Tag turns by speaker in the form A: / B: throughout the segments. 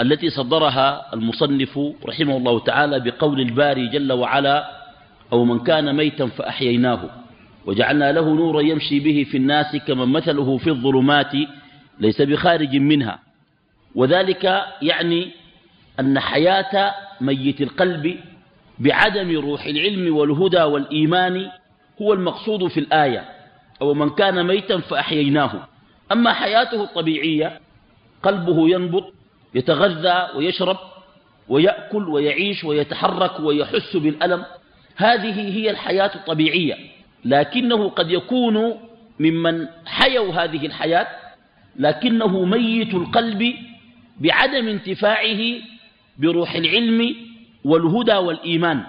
A: التي صدرها المصنف رحمه الله تعالى بقول الباري جل وعلا أو من كان ميتا فأحييناه وجعلنا له نورا يمشي به في الناس كمن مثله في الظلمات ليس بخارج منها وذلك يعني أن حياة ميت القلب بعدم روح العلم والهدى والإيمان هو المقصود في الآية أو من كان ميتا فأحييناه أما حياته الطبيعية قلبه ينبط يتغذى ويشرب ويأكل ويعيش ويتحرك ويحس بالألم هذه هي الحياة الطبيعية لكنه قد يكون ممن حيوا هذه الحياة لكنه ميت القلب بعدم انتفاعه بروح العلم والهدى والإيمان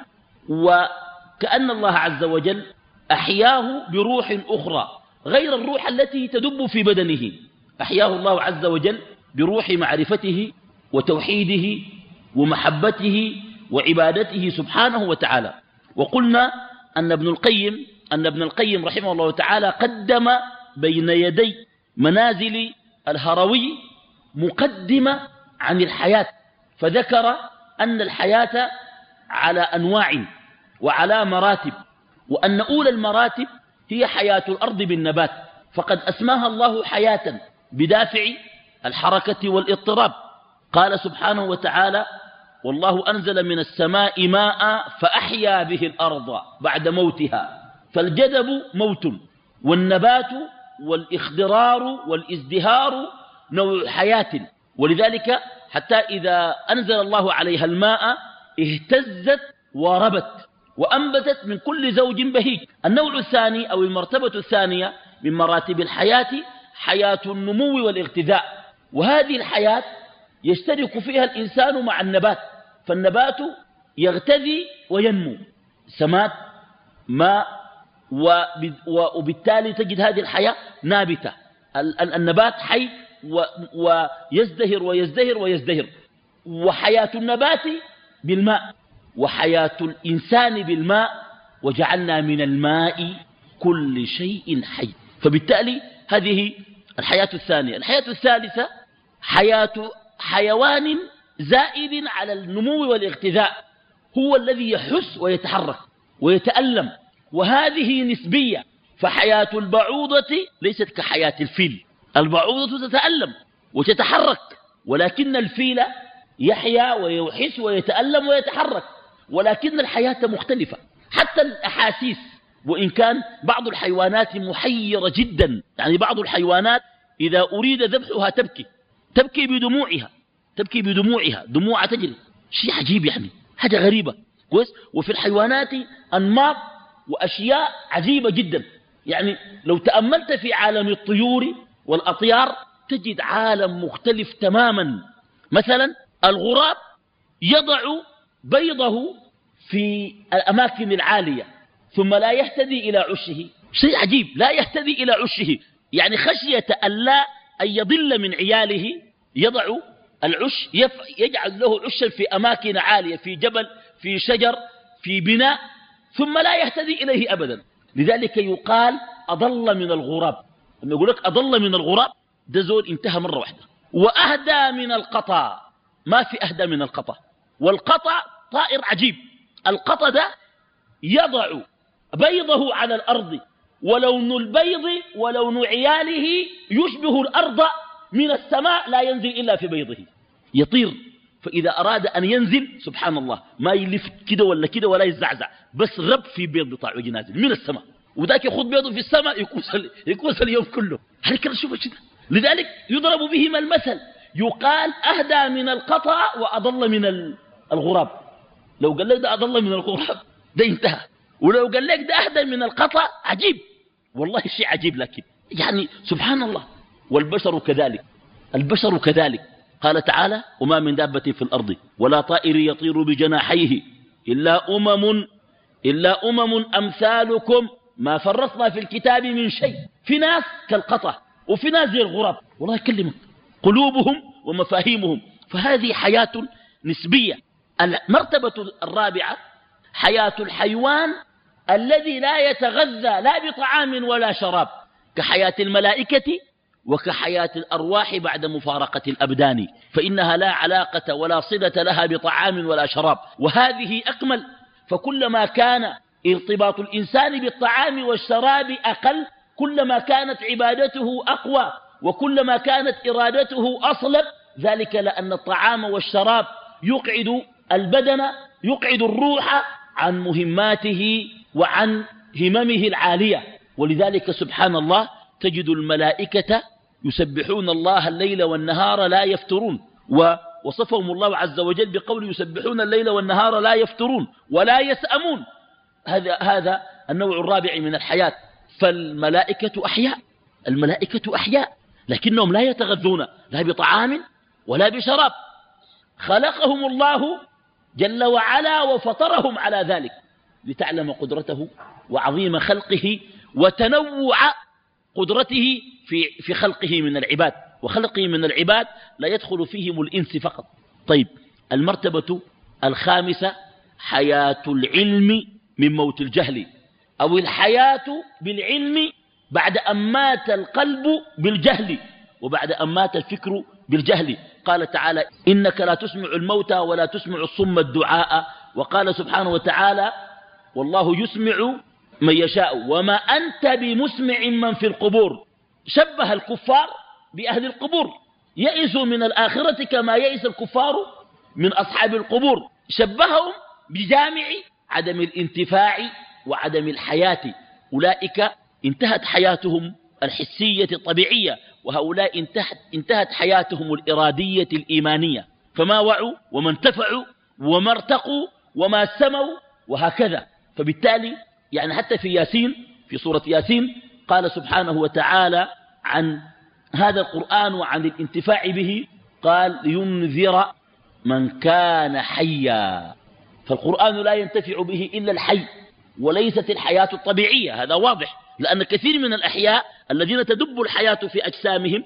A: وكأن الله عز وجل أحياه بروح أخرى غير الروح التي تدب في بدنه أحياه الله عز وجل بروح معرفته وتوحيده ومحبته وعبادته سبحانه وتعالى وقلنا أن ابن القيم أن ابن القيم رحمه الله تعالى قدم بين يدي منازل الهروي مقدمة عن الحياة فذكر أن الحياة على أنواع وعلى مراتب وأن أولى المراتب هي حياة الأرض بالنبات فقد أسماها الله حياة بدافع الحركة والاضطراب قال سبحانه وتعالى والله أنزل من السماء ماء فأحيا به الأرض بعد موتها فالجدب موت والنبات والإخضرار والازدهار نوع حياة ولذلك حتى إذا أنزل الله عليها الماء اهتزت وربت وأنبتت من كل زوج بهيج النوع الثاني أو المرتبة الثانية من مراتب الحياة حياة النمو والاغتذاء وهذه الحياة يشترك فيها الإنسان مع النبات فالنبات يغتذي وينمو سمات ماء وبالتالي تجد هذه الحياة نابتة النبات حي ويزدهر ويزدهر ويزدهر وحياة النبات بالماء وحياة الإنسان بالماء وجعلنا من الماء كل شيء حي فبالتالي هذه الحياة الثانية الحياة الثالثة حياة حيوان زائد على النمو والاغتذاء هو الذي يحس ويتحرك ويتألم وهذه نسبية فحياة البعوضة ليست كحياة الفيل البعوضة تتألم وتتحرك ولكن الفيل يحيا ويحس ويتألم ويتحرك ولكن الحياة مختلفة حتى الأحاسيس وإن كان بعض الحيوانات محيرة جدا يعني بعض الحيوانات إذا أريد ذبحها تبكي تبكي بدموعها تبكي بدموعها دموعها تجري شيء عجيب يعني حاجة غريبة كويس وفي الحيوانات أنماط وأشياء عجيبة جدا يعني لو تأملت في عالم الطيور والأطيار تجد عالم مختلف تماما مثلا الغراب يضع بيضه في الأماكن العالية ثم لا يهتدي إلى عشه شيء عجيب لا يهتدي إلى عشه يعني خشية أن لا أن يضل من عياله يضع العش يجعل له عشا في أماكن عالية في جبل في شجر في بناء ثم لا يهتدي إليه أبدا لذلك يقال أضل من الغراب لما يقول لك أضل من الغراب ده زول انتهى مرة واحدة وأهدى من القطا ما في أهدى من القطا والقطا طائر عجيب القطا ده يضع بيضه على الأرض ولون البيض ولون عياله يشبه الأرض من السماء لا ينزل إلا في بيضه يطير فإذا أراد أن ينزل سبحان الله ما يلف كده ولا كده ولا يزعزع بس رب في بيض بطاع وجنازل نازل من السماء وذاك يخوض بيضه في السماء يكوس يكوس اليوم كله هل كده شوف كده لذلك يضرب بهما المثل يقال أهدى من القطع وأضل من الغراب لو قال لك ده أضل من الغراب ده انتهى ولو قال لك ده أهدى من القطع عجيب والله شيء عجيب لكن يعني سبحان الله والبشر كذلك البشر كذلك قال تعالى وما من دابة في الأرض ولا طائر يطير بجناحيه إلا أمم إلا أمم أمثالكم ما فرطنا في الكتاب من شيء في ناس كالقطة وفي ناس زي الغراب والله يكلمك قلوبهم ومفاهيمهم فهذه حياة نسبية المرتبة الرابعة حياة الحيوان الذي لا يتغذى لا بطعام ولا شراب كحياة الملائكة وكحياة الأرواح بعد مفارقة الأبدان فإنها لا علاقة ولا صلة لها بطعام ولا شراب وهذه أكمل فكلما كان ارتباط الإنسان بالطعام والشراب أقل كلما كانت عبادته أقوى وكلما كانت إرادته أصلب ذلك لأن الطعام والشراب يقعد البدن يقعد الروح عن مهماته وعن هممه العالية ولذلك سبحان الله تجد الملائكة يسبحون الله الليل والنهار لا يفترون ووصفهم الله عز وجل بقول يسبحون الليل والنهار لا يفترون ولا يسأمون هذا, هذا النوع الرابع من الحياة فالملائكة أحياء الملائكة أحياء لكنهم لا يتغذون لا بطعام ولا بشراب خلقهم الله جل وعلا وفطرهم على ذلك لتعلم قدرته وعظيم خلقه وتنوع قدرته في, في خلقه من العباد وخلقه من العباد لا يدخل فيهم الإنس فقط طيب المرتبة الخامسة حياة العلم من موت الجهل أو الحياة بالعلم بعد أن مات القلب بالجهل وبعد أن مات الفكر بالجهل قال تعالى إنك لا تسمع الموتى ولا تسمع الصم الدعاء وقال سبحانه وتعالى والله يسمع من يشاء وما أنت بمسمع من في القبور شبه الكفار بأهل القبور يئسوا من الآخرة كما يئس الكفار من أصحاب القبور شبههم بجامع عدم الانتفاع وعدم الحياة أولئك انتهت حياتهم الحسية الطبيعية وهؤلاء انتهت, انتهت حياتهم الإرادية الإيمانية فما وعوا وما انتفعوا وما ارتقوا وما سموا وهكذا فبالتالي يعني حتى في ياسين في سورة ياسين قال سبحانه وتعالى عن هذا القرآن وعن الانتفاع به قال لينذر من كان حيا فالقرآن لا ينتفع به إلا الحي وليست الحياة الطبيعية هذا واضح لأن كثير من الأحياء الذين تدب الحياة في أجسامهم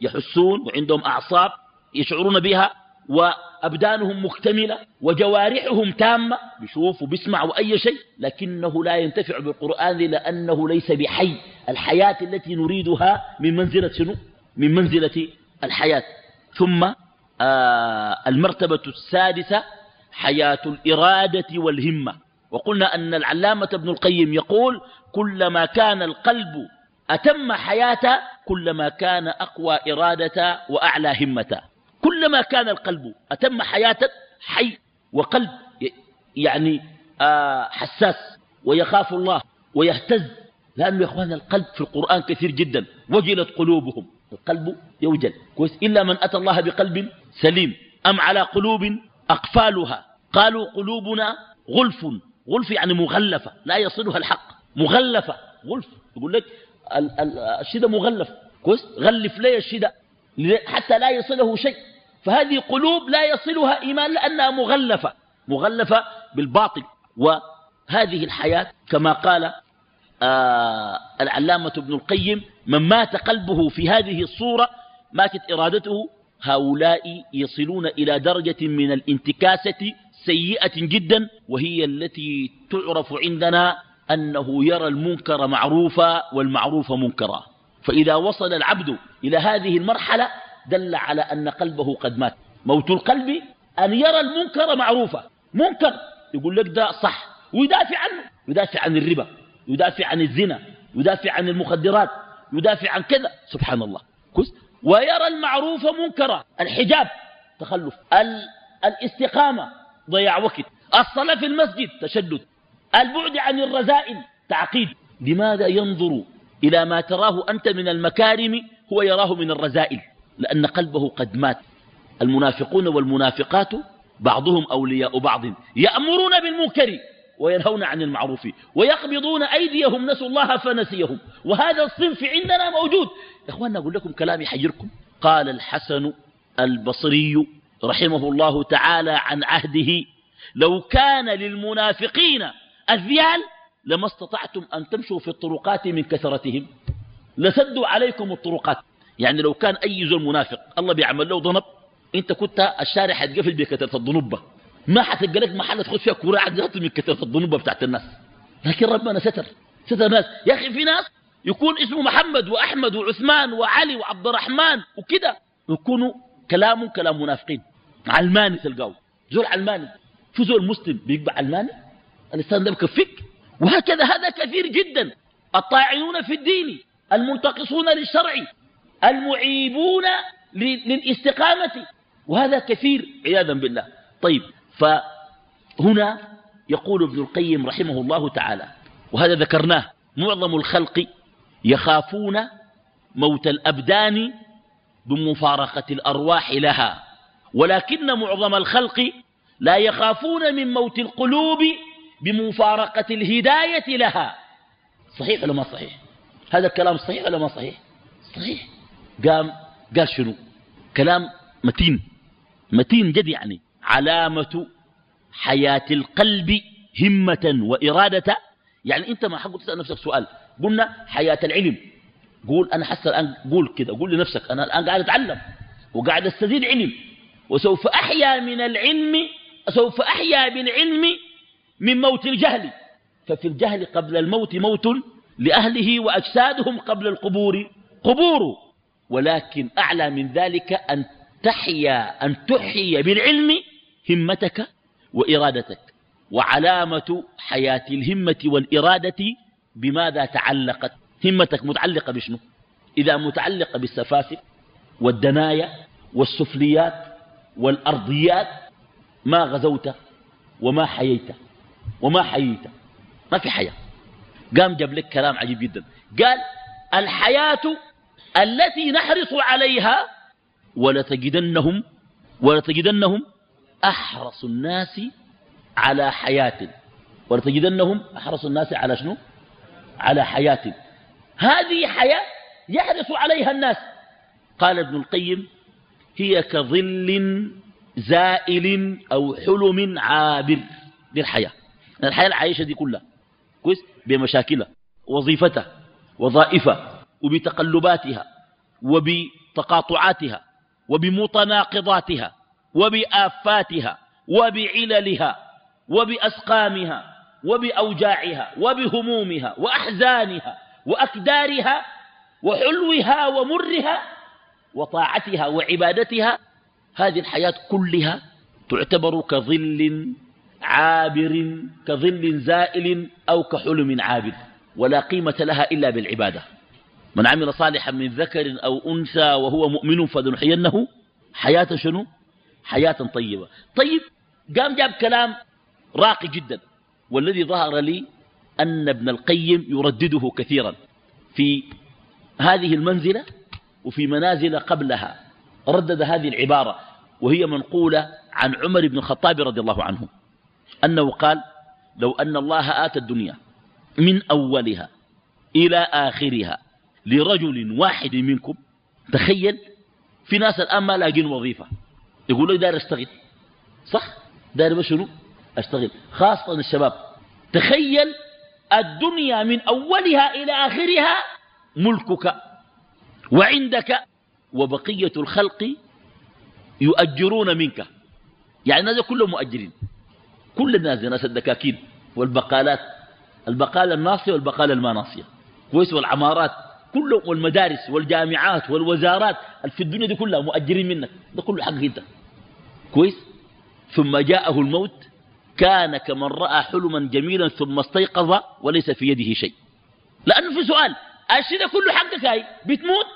A: يحسون وعندهم أعصاب يشعرون بها وأبدانهم مكتملة وجوارحهم تامة بيشوف وبيسمع أي شيء لكنه لا ينتفع بالقرآن لأنه ليس بحي الحياة التي نريدها من منزلة شنو؟ من منزلة الحياة ثم آه المرتبة السادسة حياة الإرادة والهمة وقلنا أن العلامة ابن القيم يقول كلما كان القلب أتم حياة كلما كان أقوى إرادة وأعلى همة كلما كان القلب أتم حياة حي وقلب يعني آه، حساس ويخاف الله ويهتز لأنه يا أخوان القلب في القرآن كثير جدا وجلت قلوبهم القلب يوجل كويس إلا من أتى الله بقلب سليم أم على قلوب أقفالها قالوا قلوبنا غلف غلف يعني مغلفة لا يصلها الحق مغلفة غلف يقول لك الشدة مغلف كويس غلف لي الشدة حتى لا يصله شيء فهذه قلوب لا يصلها إيمان لأنها مغلفة مغلفة بالباطل وهذه الحياة كما قال آه العلامة ابن القيم من مات قلبه في هذه الصورة ماتت إرادته هؤلاء يصلون إلى درجة من الانتكاسة سيئة جدا وهي التي تعرف عندنا أنه يرى المنكر معروفا والمعروف منكرا فإذا وصل العبد إلى هذه المرحلة دل على أن قلبه قد مات موت القلب أن يرى المنكر معروفة منكر يقول لك ده صح ويدافع عنه يدافع عن الربا يدافع عن الزنا يدافع عن المخدرات يدافع عن كذا سبحان الله كس ويرى المعروف منكرا الحجاب تخلف ال... الاستقامة ضياع وقت الصلاة في المسجد تشدد البعد عن الرزائل تعقيد لماذا ينظر إلى ما تراه أنت من المكارم هو يراه من الرزائل لأن قلبه قد مات المنافقون والمنافقات بعضهم أولياء بعض يأمرون بالمنكر وينهون عن المعروف ويقبضون أيديهم نسوا الله فنسيهم وهذا الصنف عندنا موجود يا إخواننا أقول لكم كلام يحيركم قال الحسن البصري رحمه الله تعالى عن عهده لو كان للمنافقين أذيال لما استطعتم أن تمشوا في الطرقات من كثرتهم لسدوا عليكم الطرقات يعني لو كان أي زول منافق الله بيعمل له ضنب أنت كنت الشارع حتقفل بكثرة الضنوبة ما حتلقى لك محل تخش فيها كورة عدلت من كثرة الضنوبة بتاعت الناس لكن ربنا ستر ستر ناس يا أخي في ناس يكون اسمه محمد وأحمد وعثمان وعلي وعبد الرحمن وكده يكونوا كلامهم كلام منافقين علماني تلقاه زول علماني في زول مسلم بيقبع علماني الإنسان ده بكفيك وهكذا هذا كثير جدا الطاعنون في الدين المنتقصون للشرع المعيبون للاستقامة وهذا كثير عياذا بالله طيب فهنا يقول ابن القيم رحمه الله تعالى وهذا ذكرناه معظم الخلق يخافون موت الأبدان بمفارقة الأرواح لها ولكن معظم الخلق لا يخافون من موت القلوب بمفارقة الهداية لها صحيح ولا ما صحيح هذا الكلام صحيح ولا ما صحيح صحيح قام قال شنو كلام متين متين جد يعني علامة حياة القلب همة وإرادة يعني أنت ما حق تسأل نفسك سؤال قلنا حياة العلم قول أنا حس الآن قول كذا قول لنفسك أنا الآن قاعد أتعلم وقاعد أستزيد علم وسوف أحيا من العلم سوف أحيا بالعلم من موت الجهل ففي الجهل قبل الموت موت لأهله وأجسادهم قبل القبور قبور ولكن أعلى من ذلك أن تحيا أن تحيي بالعلم همتك وإرادتك وعلامة حياة الهمة والإرادة بماذا تعلقت همتك متعلقة بشنو إذا متعلقة بالسفاسف والدنايا والسفليات والأرضيات ما غزوت وما حييت وما حييت ما في حياة قام جاب لك كلام عجيب جدا قال الحياة التي نحرص عليها ولتجدنهم ولتجدنهم أحرص الناس على حياة ولتجدنهم أحرص الناس على شنو على حياة هذه حياة يحرص عليها الناس قال ابن القيم هي كظل زائل أو حلم عابر دي الحياة الحياة العايشة دي كلها كويس بمشاكلها وظيفتها وظائفها وبتقلباتها وبتقاطعاتها وبمتناقضاتها وبآفاتها وبعللها وبأسقامها وبأوجاعها وبهمومها وأحزانها وأكدارها وحلوها ومرها وطاعتها وعبادتها هذه الحياة كلها تعتبر كظل عابر كظل زائل أو كحلم عابر ولا قيمة لها إلا بالعبادة من عمل صالحا من ذكر أو أنثى وهو مؤمن فلنحيينه حياة شنو حياة طيبة طيب قام جاب كلام راقي جدا والذي ظهر لي أن ابن القيم يردده كثيرا في هذه المنزلة وفي منازل قبلها ردد هذه العبارة وهي منقولة عن عمر بن الخطاب رضي الله عنه أنه قال لو أن الله آتى الدنيا من أولها إلى آخرها لرجل واحد منكم تخيل في ناس الآن ما لاقين وظيفة يقول له داري أشتغل صح داير بشنو أشتغل خاصة الشباب تخيل الدنيا من أولها إلى آخرها ملكك وعندك وبقية الخلق يؤجرون منك يعني الناس كلهم مؤجرين كل الناس دي ناس الدكاكين والبقالات البقالة الناصية والبقالة الماناصية كويس والعمارات كله والمدارس والجامعات والوزارات في الدنيا دي كلها مؤجرين منك ده كله حقك انت كويس ثم جاءه الموت كان كمن راى حلما جميلا ثم استيقظ وليس في يده شيء لانه في سؤال الشيء ده كله حقك هاي بتموت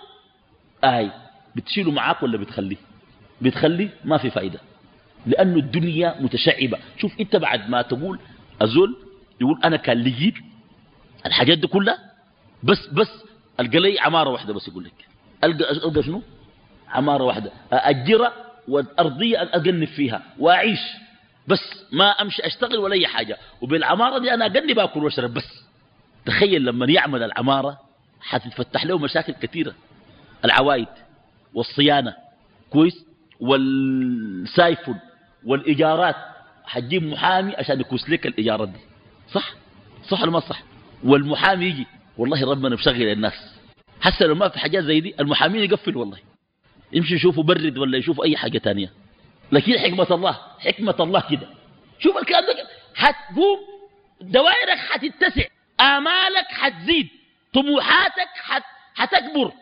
A: هاي بتشيله معاك ولا بتخليه بتخليه ما في فائده لانه الدنيا متشعبه شوف انت بعد ما تقول ازول يقول انا كان لي الحاجات دي كلها بس بس القلي عماره واحده بس يقول لك القى القى شنو عماره واحده أجرة والارضيه اقنب فيها واعيش بس ما امشي اشتغل ولا اي حاجه وبالعماره دي انا اقنب اكل واشرب بس تخيل لما يعمل العماره حتتفتح له مشاكل كثيره العوائد والصيانه كويس والسايفون والايجارات حتجيب محامي عشان يكوس لك الايجارات دي صح صح ولا ما صح والمحامي يجي والله ربنا بشغل الناس حتى لو ما في حاجات زي دي المحامين يقفل والله يمشي يشوفوا برد ولا يشوفوا أي حاجة تانية لكن حكمة الله حكمة الله كده شوف الكلام ده حتقوم دوائرك حتتسع آمالك حتزيد طموحاتك حت حتكبر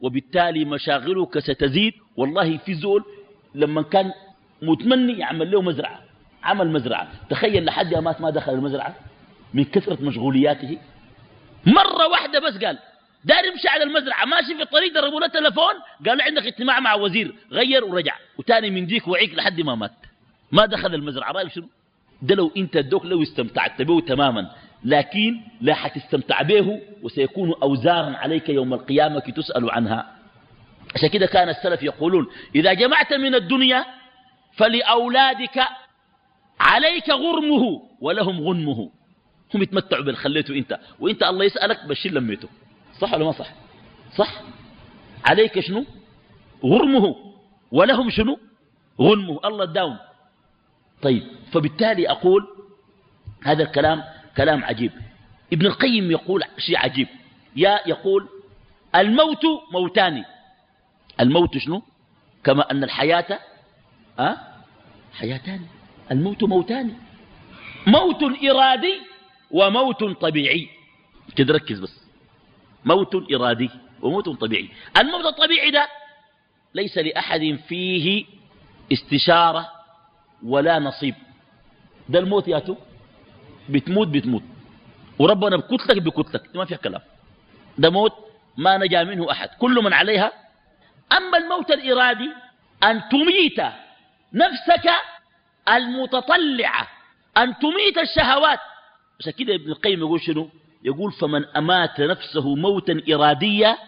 A: وبالتالي مشاغلك ستزيد والله في زول لما كان متمني يعمل له مزرعة عمل مزرعة تخيل لحد ما مات ما دخل المزرعة من كثرة مشغولياته مرة واحدة بس قال دار يمشي على المزرعة ماشي في الطريق ضربوا له تلفون له عندك اجتماع مع وزير غير ورجع وتاني من ديك وعيك لحد ما مات ما دخل المزرعة رأيك شنو ده لو انت الدوك لو استمتعت به تماما لكن لا حتستمتع به وسيكون أوزارا عليك يوم القيامة تسأل عنها عشان كده كان السلف يقولون إذا جمعت من الدنيا فلأولادك عليك غرمه ولهم غنمه هم يتمتعوا باللي خليته انت وانت الله يسألك بشير لميته صح ولا ما صح صح عليك شنو غرمه ولهم شنو غنمه الله داوم طيب فبالتالي أقول هذا الكلام كلام عجيب ابن القيم يقول شيء عجيب يا يقول الموت موتان الموت شنو كما أن الحياة أه؟ حياتان الموت موتان موت إرادي وموت طبيعي كده ركز بس موت إرادي وموت طبيعي الموت الطبيعي ده ليس لأحد فيه استشارة ولا نصيب ده الموت ياتو بتموت بتموت وربنا بكتلك بكتلك ما فيها كلام ده موت ما نجا منه أحد كل من عليها أما الموت الإرادي أن تميت نفسك المتطلعة أن تميت الشهوات عشان كده ابن القيم يقول شنو يقول فمن أمات نفسه موتا إراديا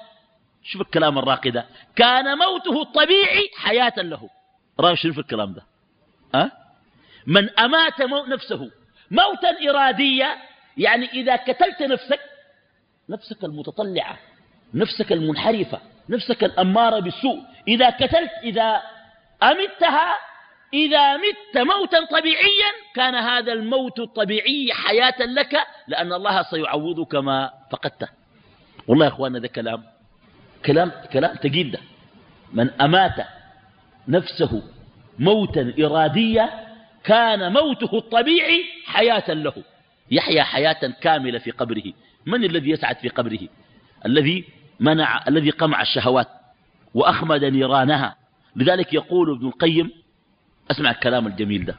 A: شوف الكلام الراقي ده كان موته الطبيعي حياة له رأي شنو في الكلام ده أه؟ من أمات موت نفسه موتا إراديا يعني إذا قتلت نفسك نفسك المتطلعة نفسك المنحرفة نفسك الأمارة بالسوء إذا قتلت إذا أمتها إذا مت موتا طبيعيا كان هذا الموت الطبيعي حياة لك لأن الله سيعوضك ما فقدته والله يا أخواننا ده كلام كلام كلام تقيل ده من أمات نفسه موتا إراديا كان موته الطبيعي حياة له يحيا حياة كاملة في قبره من الذي يسعد في قبره الذي منع الذي قمع الشهوات وأخمد نيرانها لذلك يقول ابن القيم اسمع الكلام الجميل ده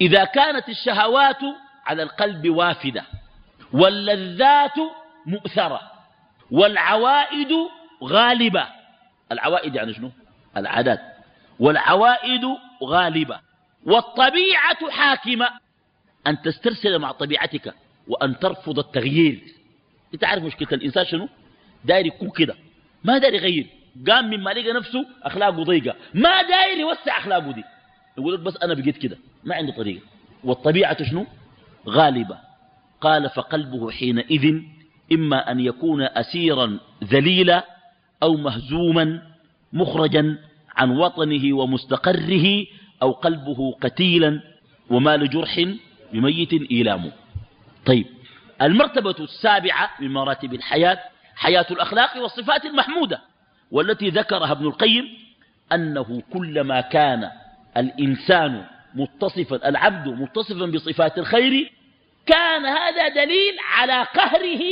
A: إذا كانت الشهوات على القلب وافدة واللذات مؤثرة والعوائد غالبة العوائد يعني شنو العادات والعوائد غالبة والطبيعة حاكمة أن تسترسل مع طبيعتك وأن ترفض التغيير انت عارف مشكلة الإنسان شنو داير يكون كده ما داير يغير قام مما لقى نفسه أخلاقه ضيقة ما داير يوسع أخلاقه دي يقول لك بس أنا بقيت كده ما عندي طريقة والطبيعة شنو غالبة قال فقلبه حينئذ إما أن يكون أسيرا ذليلا أو مهزوما مخرجا عن وطنه ومستقره أو قلبه قتيلا وما لجرح بميت إيلامه طيب المرتبة السابعة من مراتب الحياة حياة الأخلاق والصفات المحمودة والتي ذكرها ابن القيم أنه كلما كان الإنسان متصفا العبد متصفا بصفات الخير كان هذا دليل على قهره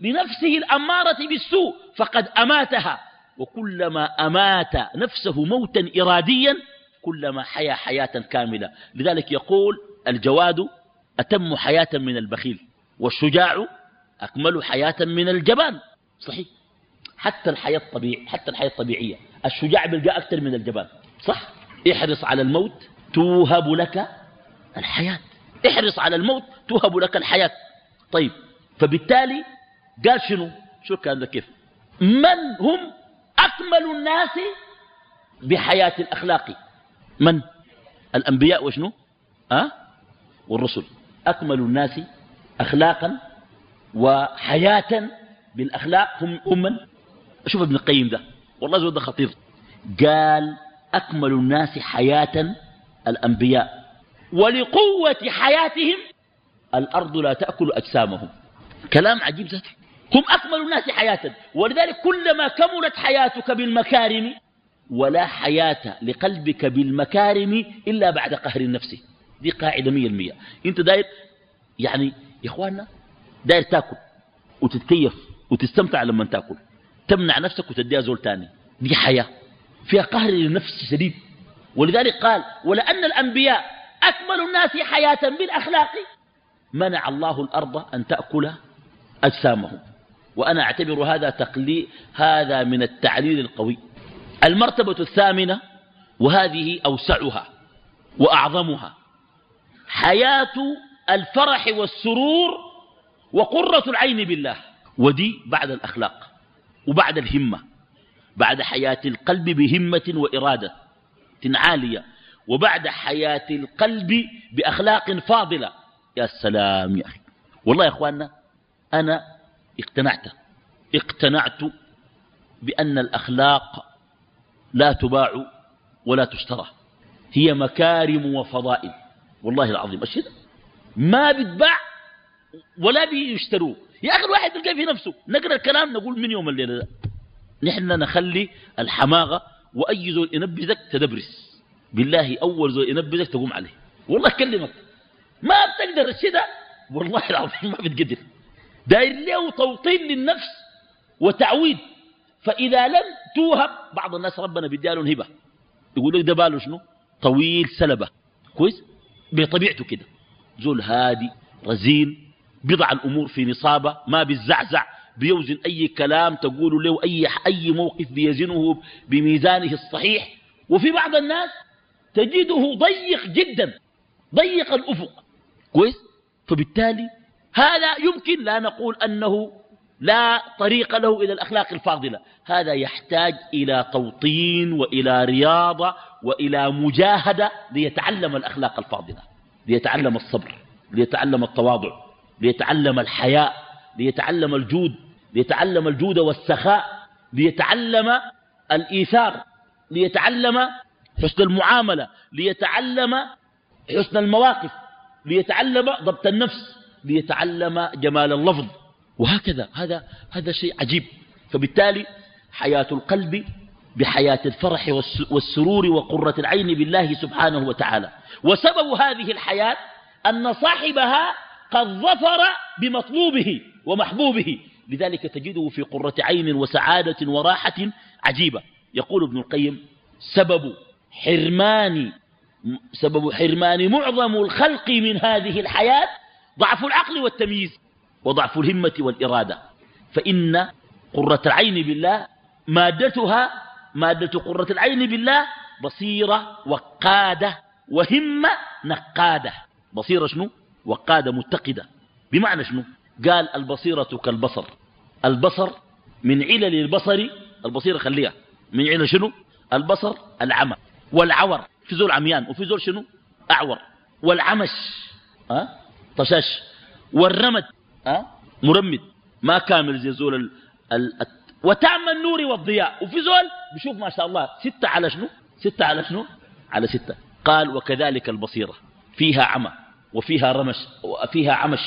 A: بنفسه الأمارة بالسوء فقد أماتها وكلما أمات نفسه موتا إراديا كلما حيا حياة كاملة لذلك يقول الجواد أتم حياة من البخيل والشجاع أكمل حياة من الجبان صحيح حتى الحياة الطبيعية حتى الحياة الطبيعية الشجاع بلقى أكثر من الجبان صح احرص على الموت توهب لك الحياة احرص على الموت توهب لك الحياة طيب فبالتالي قال شنو شو كان كيف من هم أكمل الناس بحياة الأخلاق من الأنبياء وشنو أه؟ والرسل أكمل الناس أخلاقا وحياة بالأخلاق هم, هم من شوف ابن القيم ده والله زود ده خطير قال أكمل الناس حياة الأنبياء ولقوة حياتهم الأرض لا تأكل أجسامهم كلام عجيب ذاته هم أكمل الناس حياة ولذلك كلما كملت حياتك بالمكارم ولا حياة لقلبك بالمكارم إلا بعد قهر النفس دي قاعدة مية المية انت داير يعني يا اخواننا داير تاكل وتتكيف وتستمتع لما تاكل تمنع نفسك وتديها زول تاني دي حياه فيها قهر للنفس شديد ولذلك قال ولأن الأنبياء أكمل الناس حياة بالأخلاق منع الله الأرض أن تأكل أجسامهم وأنا أعتبر هذا تقليد هذا من التعليل القوي المرتبة الثامنة وهذه أوسعها وأعظمها حياة الفرح والسرور وقرة العين بالله ودي بعد الأخلاق وبعد الهمة بعد حياة القلب بهمة وإرادة عالية وبعد حياة القلب بأخلاق فاضلة يا سلام يا أخي والله يا أخواننا أنا اقتنعت اقتنعت بأن الأخلاق لا تباع ولا تشترى هي مكارم وفضائل والله العظيم أشهد ما بتباع ولا بيشتروه يا أخي الواحد تلقى في نفسه نقرأ الكلام نقول من يوم الليلة ده نحن نخلي الحماغة وأي زول ينبذك تدبرس بالله أول زول ينبذك تقوم عليه والله كلمك ما بتقدر الشيء ده والله العظيم ما بتقدر داير له توطين للنفس وتعويد فإذا لم توهب بعض الناس ربنا بيديالهم هبة يقول لك ده باله شنو طويل سلبة كويس بطبيعته كده زول هادي رزين بضع الأمور في نصابة ما بالزعزع بيوزن أي كلام تقول له أي, أي موقف بيزنه بميزانه الصحيح وفي بعض الناس تجده ضيق جدا ضيق الأفق كويس فبالتالي هذا يمكن لا نقول أنه لا طريق له إلى الأخلاق الفاضلة هذا يحتاج إلى توطين وإلى رياضة وإلى مجاهدة ليتعلم الأخلاق الفاضلة ليتعلم الصبر ليتعلم التواضع ليتعلم الحياء ليتعلم الجود ليتعلم الجود والسخاء ليتعلم الإيثار ليتعلم حسن المعاملة ليتعلم حسن المواقف ليتعلم ضبط النفس ليتعلم جمال اللفظ وهكذا هذا هذا شيء عجيب فبالتالي حياة القلب بحياة الفرح والسرور وقرة العين بالله سبحانه وتعالى وسبب هذه الحياة أن صاحبها قد ظفر بمطلوبه ومحبوبه لذلك تجده في قرة عين وسعادة وراحة عجيبة يقول ابن القيم سبب حرمان سبب حرمان معظم الخلق من هذه الحياة ضعف العقل والتمييز وضعف الهمة والإرادة فإن قرة العين بالله مادتها مادة قرة العين بالله بصيرة وقادة وهمة نقادة بصيرة شنو وقادة متقدة بمعنى شنو قال البصيرة كالبصر البصر من علل البصر البصيرة خليها من علل شنو البصر العمى والعور في زول عميان وفي زول شنو أعور والعمش أه؟ طشاش والرمد أه؟ مرمد ما كامل زي زول ال... ال... ال... وتعمى النور والضياء وفي زول بشوف ما شاء الله ستة على شنو ستة على شنو على ستة قال وكذلك البصيرة فيها عمى وفيها رمش وفيها عمش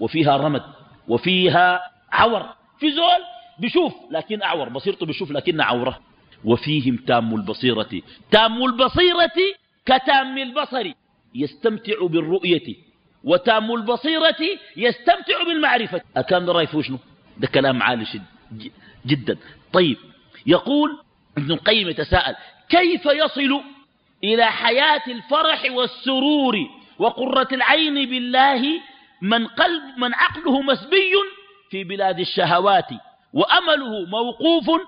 A: وفيها رمد وفيها عور في زول بيشوف لكن أعور بصيرته بيشوف لكن عورة وفيهم تام البصيرة تام البصيرة كتام البصر يستمتع بالرؤية وتام البصيرة يستمتع بالمعرفة أكان رأي فيه شنو ده كلام عالي جدا طيب يقول ابن القيم يتساءل كيف يصل إلى حياة الفرح والسرور وقرة العين بالله من, قلب من عقله مسبي في بلاد الشهوات وأمله موقوف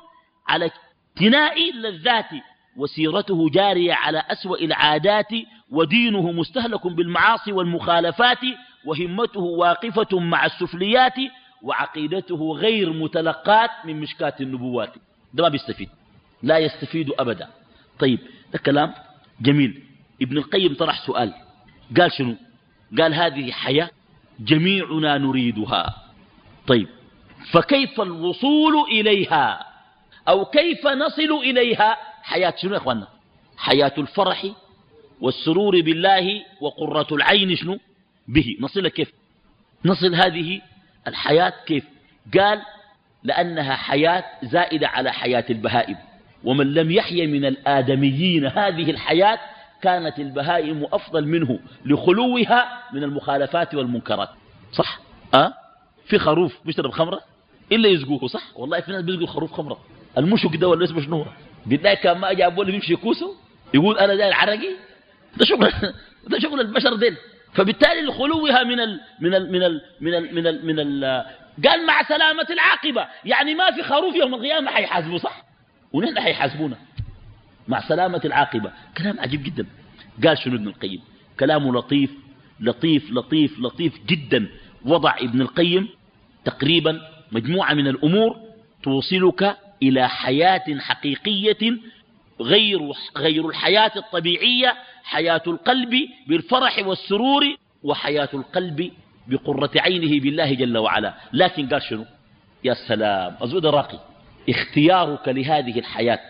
A: على اقتناء اللذات وسيرته جارية على أسوأ العادات ودينه مستهلك بالمعاصي والمخالفات وهمته واقفة مع السفليات وعقيدته غير متلقات من مشكات النبوات ده ما بيستفيد لا يستفيد أبدا طيب ده كلام جميل ابن القيم طرح سؤال قال شنو قال هذه حياة جميعنا نريدها طيب فكيف الوصول إليها أو كيف نصل إليها حياة شنو يا أخوانا حياة الفرح والسرور بالله وقرة العين شنو به نصل كيف نصل هذه الحياة كيف قال لأنها حياة زائدة على حياة البهائم ومن لم يحيا من الآدميين هذه الحياة كانت البهائم أفضل منه لخلوها من المخالفات والمنكرات صح أه؟ في خروف بيشرب خمرة إلا يزقوه صح والله في ناس بيزقوا خروف خمرة المشك ده ولا اسمه شنو بالله كان ما جابوا له يمشي كوسه يقول أنا ده العرقي ده شغل ده شغل البشر دين فبالتالي لخلوها من ال من ال من ال من ال من ال من ال قال مع سلامة العاقبة يعني ما في خروف يوم القيامة حيحاسبوا صح ونحن حيحاسبونا مع سلامة العاقبة كلام عجيب جدا قال شنو ابن القيم كلامه لطيف لطيف لطيف لطيف جدا وضع ابن القيم تقريبا مجموعة من الأمور توصلك إلى حياة حقيقية غير, غير الحياة الطبيعية حياة القلب بالفرح والسرور وحياة القلب بقرة عينه بالله جل وعلا لكن قال شنو يا سلام أزود راقي اختيارك لهذه الحياة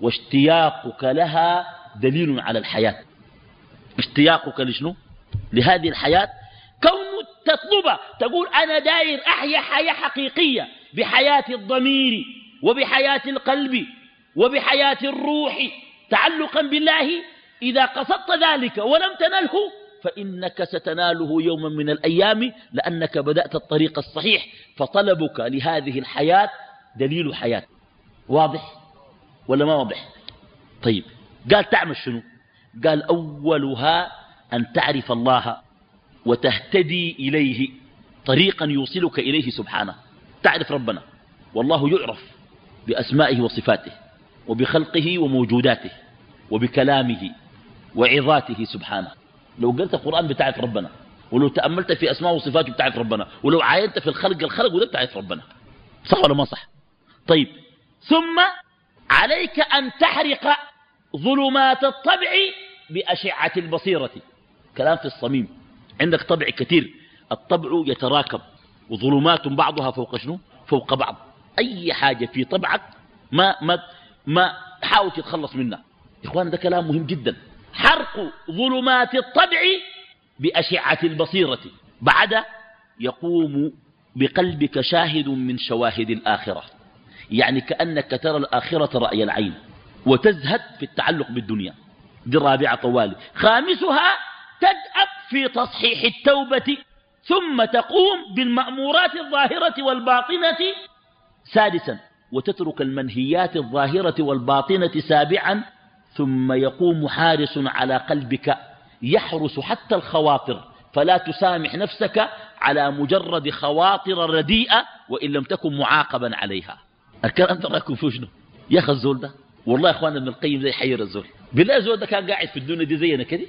A: واشتياقك لها دليل على الحياة اشتياقك لشنو لهذه الحياة كون تطلبها تقول أنا داير أحيا حياة حقيقية بحياة الضمير وبحياة القلب وبحياة الروح تعلقا بالله إذا قصدت ذلك ولم تنله فإنك ستناله يوما من الأيام لأنك بدأت الطريق الصحيح فطلبك لهذه الحياة دليل حياة واضح ولا ما واضح طيب قال تعمل شنو قال أولها أن تعرف الله وتهتدي إليه طريقا يوصلك إليه سبحانه تعرف ربنا والله يعرف بأسمائه وصفاته وبخلقه وموجوداته وبكلامه وعظاته سبحانه لو قلت القرآن بتعرف ربنا ولو تأملت في أسماء وصفاته بتعرف ربنا ولو عاينت في الخلق الخلق وده بتعرف ربنا صح ولا ما صح طيب ثم عليك أن تحرق ظلمات الطبع بأشعة البصيرة كلام في الصميم عندك طبع كثير الطبع يتراكم وظلمات بعضها فوق شنو فوق بعض أي حاجة في طبعك ما ما ما حاول تتخلص منها إخوان ده كلام مهم جدا حرق ظلمات الطبع بأشعة البصيرة بعد يقوم بقلبك شاهد من شواهد الآخرة يعني كأنك ترى الآخرة رأي العين وتزهد في التعلق بالدنيا دي الرابعة طوالي خامسها تدأب في تصحيح التوبة ثم تقوم بالمأمورات الظاهرة والباطنة سادسا وتترك المنهيات الظاهرة والباطنة سابعا ثم يقوم حارس على قلبك يحرس حتى الخواطر فلا تسامح نفسك على مجرد خواطر رديئة وإن لم تكن معاقبا عليها الكلام انت رايكم فيه شنو يا اخي الزول ده والله يا اخوانا ابن القيم زي حير الزول بالله الزول ده كان قاعد في الدنيا دي زينا كده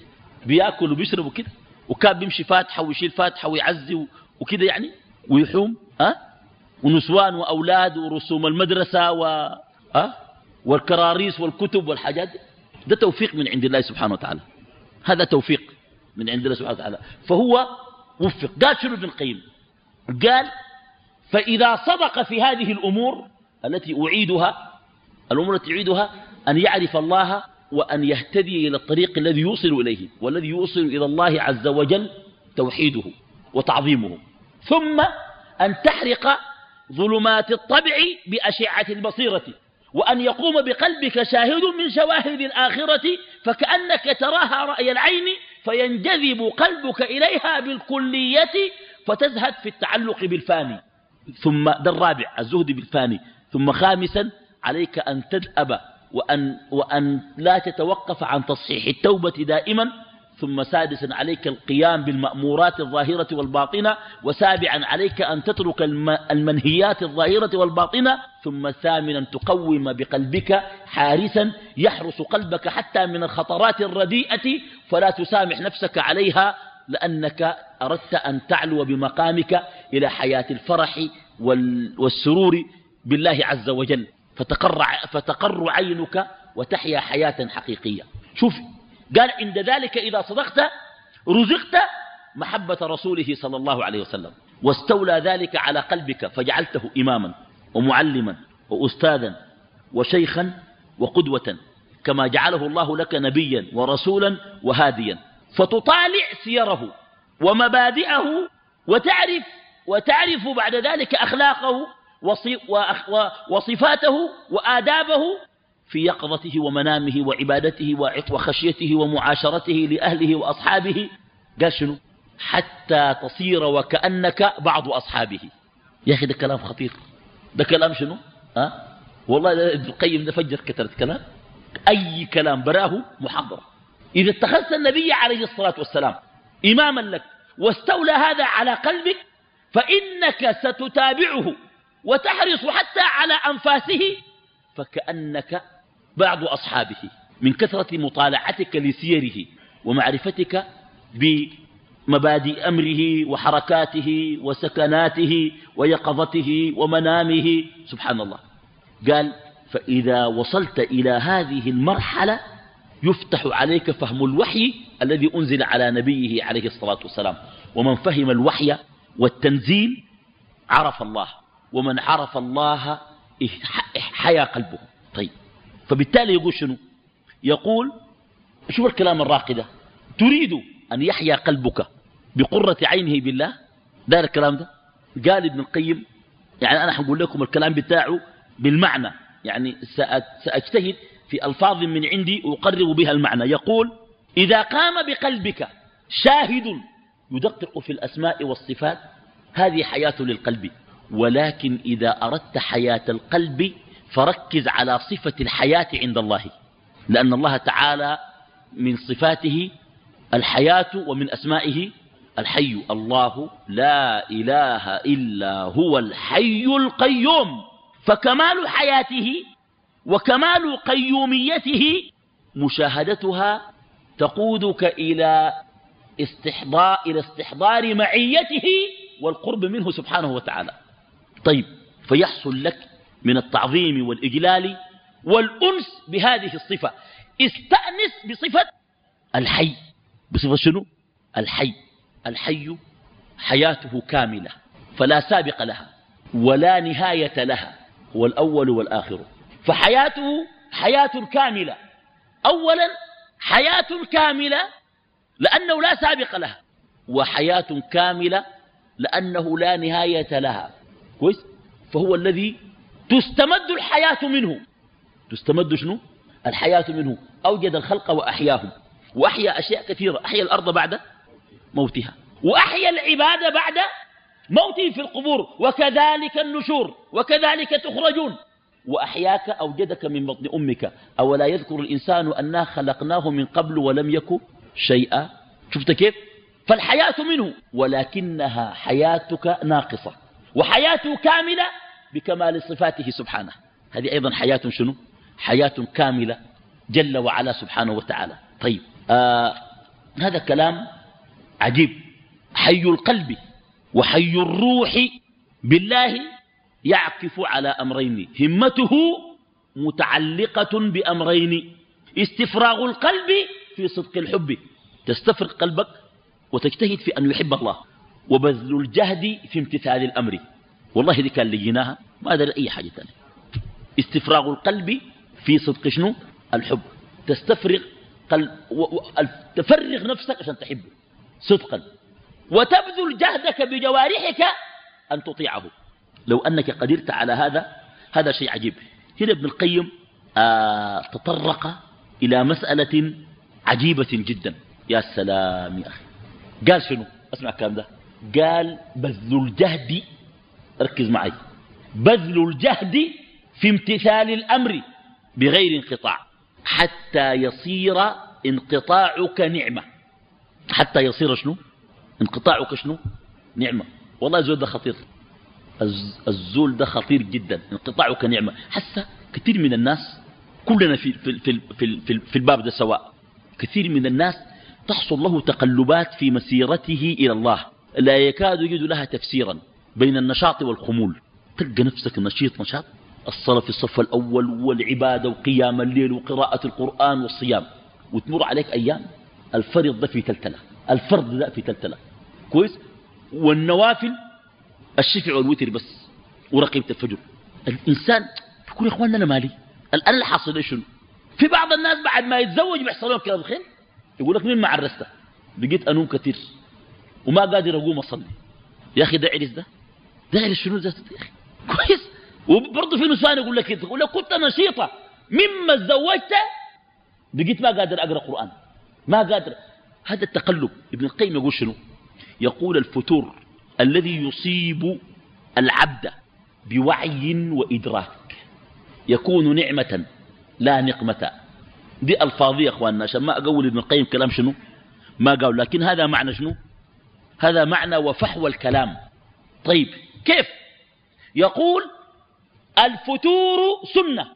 A: بياكل وبيشرب وكده وكان بيمشي فاتحه ويشيل فاتحه ويعزي وكده يعني ويحوم ها أه؟ ونسوان واولاد ورسوم المدرسه و ها أه؟ والكراريس والكتب والحاجات دي. ده توفيق من عند الله سبحانه وتعالى هذا توفيق من عند الله سبحانه وتعالى فهو وفق قال شنو ابن القيم قال فإذا صدق في هذه الأمور التي أعيدها الأمور التي أعيدها أن يعرف الله وأن يهتدي إلى الطريق الذي يوصل إليه والذي يوصل إلى الله عز وجل توحيده وتعظيمه ثم أن تحرق ظلمات الطبع بأشعة البصيرة وأن يقوم بقلبك شاهد من شواهد الآخرة فكأنك تراها رأي العين فينجذب قلبك إليها بالكلية فتزهد في التعلق بالفاني ثم ده الرابع الزهد بالفاني ثم خامسا عليك أن تدأب وأن, وأن لا تتوقف عن تصحيح التوبة دائما ثم سادسا عليك القيام بالمأمورات الظاهرة والباطنة وسابعا عليك أن تترك المنهيات الظاهرة والباطنة ثم ثامنا تقوم بقلبك حارسا يحرس قلبك حتى من الخطرات الرديئة فلا تسامح نفسك عليها لأنك أردت أن تعلو بمقامك إلى حياة الفرح والسرور بالله عز وجل فتقر, فتقر عينك وتحيا حياة حقيقية شوف قال عند ذلك إذا صدقت رزقت محبة رسوله صلى الله عليه وسلم واستولى ذلك على قلبك فجعلته إماما ومعلما وأستاذا وشيخا وقدوة كما جعله الله لك نبيا ورسولا وهاديا فتطالع سيره ومبادئه وتعرف وتعرف بعد ذلك أخلاقه وصفاته وآدابه في يقظته ومنامه وعبادته وخشيته ومعاشرته لأهله وأصحابه قال شنو حتى تصير وكأنك بعض أصحابه يا أخي ده كلام خطير ده كلام شنو ها؟ والله ابن القيم ده فجر كثرة كلام أي كلام براه محضر إذا اتخذت النبي عليه الصلاة والسلام إماما لك واستولى هذا على قلبك فإنك ستتابعه وتحرص حتى على أنفاسه فكأنك بعض أصحابه من كثرة مطالعتك لسيره ومعرفتك بمبادئ أمره وحركاته وسكناته ويقظته ومنامه سبحان الله قال فإذا وصلت إلى هذه المرحلة يفتح عليك فهم الوحي الذي أنزل على نبيه عليه الصلاة والسلام ومن فهم الوحي والتنزيل عرف الله ومن عرف الله حيا قلبه طيب فبالتالي يقول شنو يقول شوف الكلام الراقدة تريد أن يحيا قلبك بقرة عينه بالله دار الكلام ده قال ابن القيم يعني أنا حقول لكم الكلام بتاعه بالمعنى يعني سأجتهد في ألفاظ من عندي أقرب بها المعنى يقول إذا قام بقلبك شاهد يدقق في الأسماء والصفات هذه حياة للقلب ولكن إذا أردت حياة القلب فركز على صفة الحياة عند الله لأن الله تعالى من صفاته الحياة ومن أسمائه الحي الله لا إله إلا هو الحي القيوم فكمال حياته وكمال قيوميته مشاهدتها تقودك إلى استحضار, إلى استحضار معيته والقرب منه سبحانه وتعالى طيب فيحصل لك من التعظيم والإجلال والأنس بهذه الصفة استأنس بصفة الحي بصفة شنو الحي الحي حياته كاملة فلا سابق لها ولا نهاية لها هو الأول والآخر فحياته حياة كاملة أولا حياة كاملة لأنه لا سابق لها وحياة كاملة لأنه لا نهاية لها كويس فهو الذي تستمد الحياة منه تستمد شنو الحياة منه أوجد الخلق وأحياهم وأحيا أشياء كثيرة أحيا الأرض بعد موتها وأحيا العباد بعد موتهم في القبور وكذلك النشور وكذلك تخرجون وأحياك أوجدك من بطن أمك أولا يذكر الإنسان أنا خلقناه من قبل ولم يكن شيئا شفت كيف فالحياة منه ولكنها حياتك ناقصة وحياته كاملة بكمال صفاته سبحانه هذه أيضا حياة شنو حياة كاملة جل وعلا سبحانه وتعالى طيب آه هذا كلام عجيب حي القلب وحي الروح بالله يعكف على أمرين همته متعلقة بأمرين استفراغ القلب في صدق الحب تستفرغ قلبك وتجتهد في أن يحب الله وبذل الجهد في امتثال الأمر والله اذا كان لجيناها ما أدري أي حاجة تانية استفراغ القلب في صدق شنو الحب تستفرغ قلب و... و... تفرغ نفسك عشان تحبه صدقا وتبذل جهدك بجوارحك أن تطيعه لو أنك قدرت على هذا هذا شيء عجيب هنا ابن القيم آه تطرق إلى مسألة عجيبة جدا يا سلام يا أخي قال شنو اسمع الكلام ده قال بذل الجهد ركز معي بذل الجهد في امتثال الأمر بغير انقطاع حتى يصير انقطاعك نعمة حتى يصير شنو انقطاعك شنو نعمة والله الزول ده خطير الزول ده خطير جدا انقطاعك نعمة حتى كثير من الناس كلنا في, في, في, في, في, في الباب ده سواء كثير من الناس تحصل له تقلبات في مسيرته إلى الله لا يكاد يجد لها تفسيرا بين النشاط والخمول تلقى نفسك نشيط نشاط الصلاة في الصف الأول والعبادة وقيام الليل وقراءة القرآن والصيام وتمر عليك أيام الفرض ده في تلتلة الفرض ده في تلتلة كويس والنوافل الشفع والوتر بس ورقيبة الفجر الإنسان يقول يا إخواننا أنا مالي الآن الحاصل شنو في بعض الناس بعد ما يتزوج بيحصل لهم كلام خير يقول لك مين ما عرسته بقيت أنوم كثير وما قادر أقوم أصلي يا أخي ده عرس ده ده عرس شنو ده يا أخي كويس وبرضه في نسوان يقول لك يقول لك كنت نشيطة مما تزوجت بقيت ما قادر أقرأ قرآن ما قادر هذا التقلب ابن القيم يقول شنو يقول الفتور الذي يصيب العبد بوعي وإدراك يكون نعمة لا نقمة دي الفاظي يا أخواننا عشان ما أقول ابن القيم كلام شنو ما قال لكن هذا معنى شنو هذا معنى وفحوى الكلام طيب كيف يقول الفتور سنة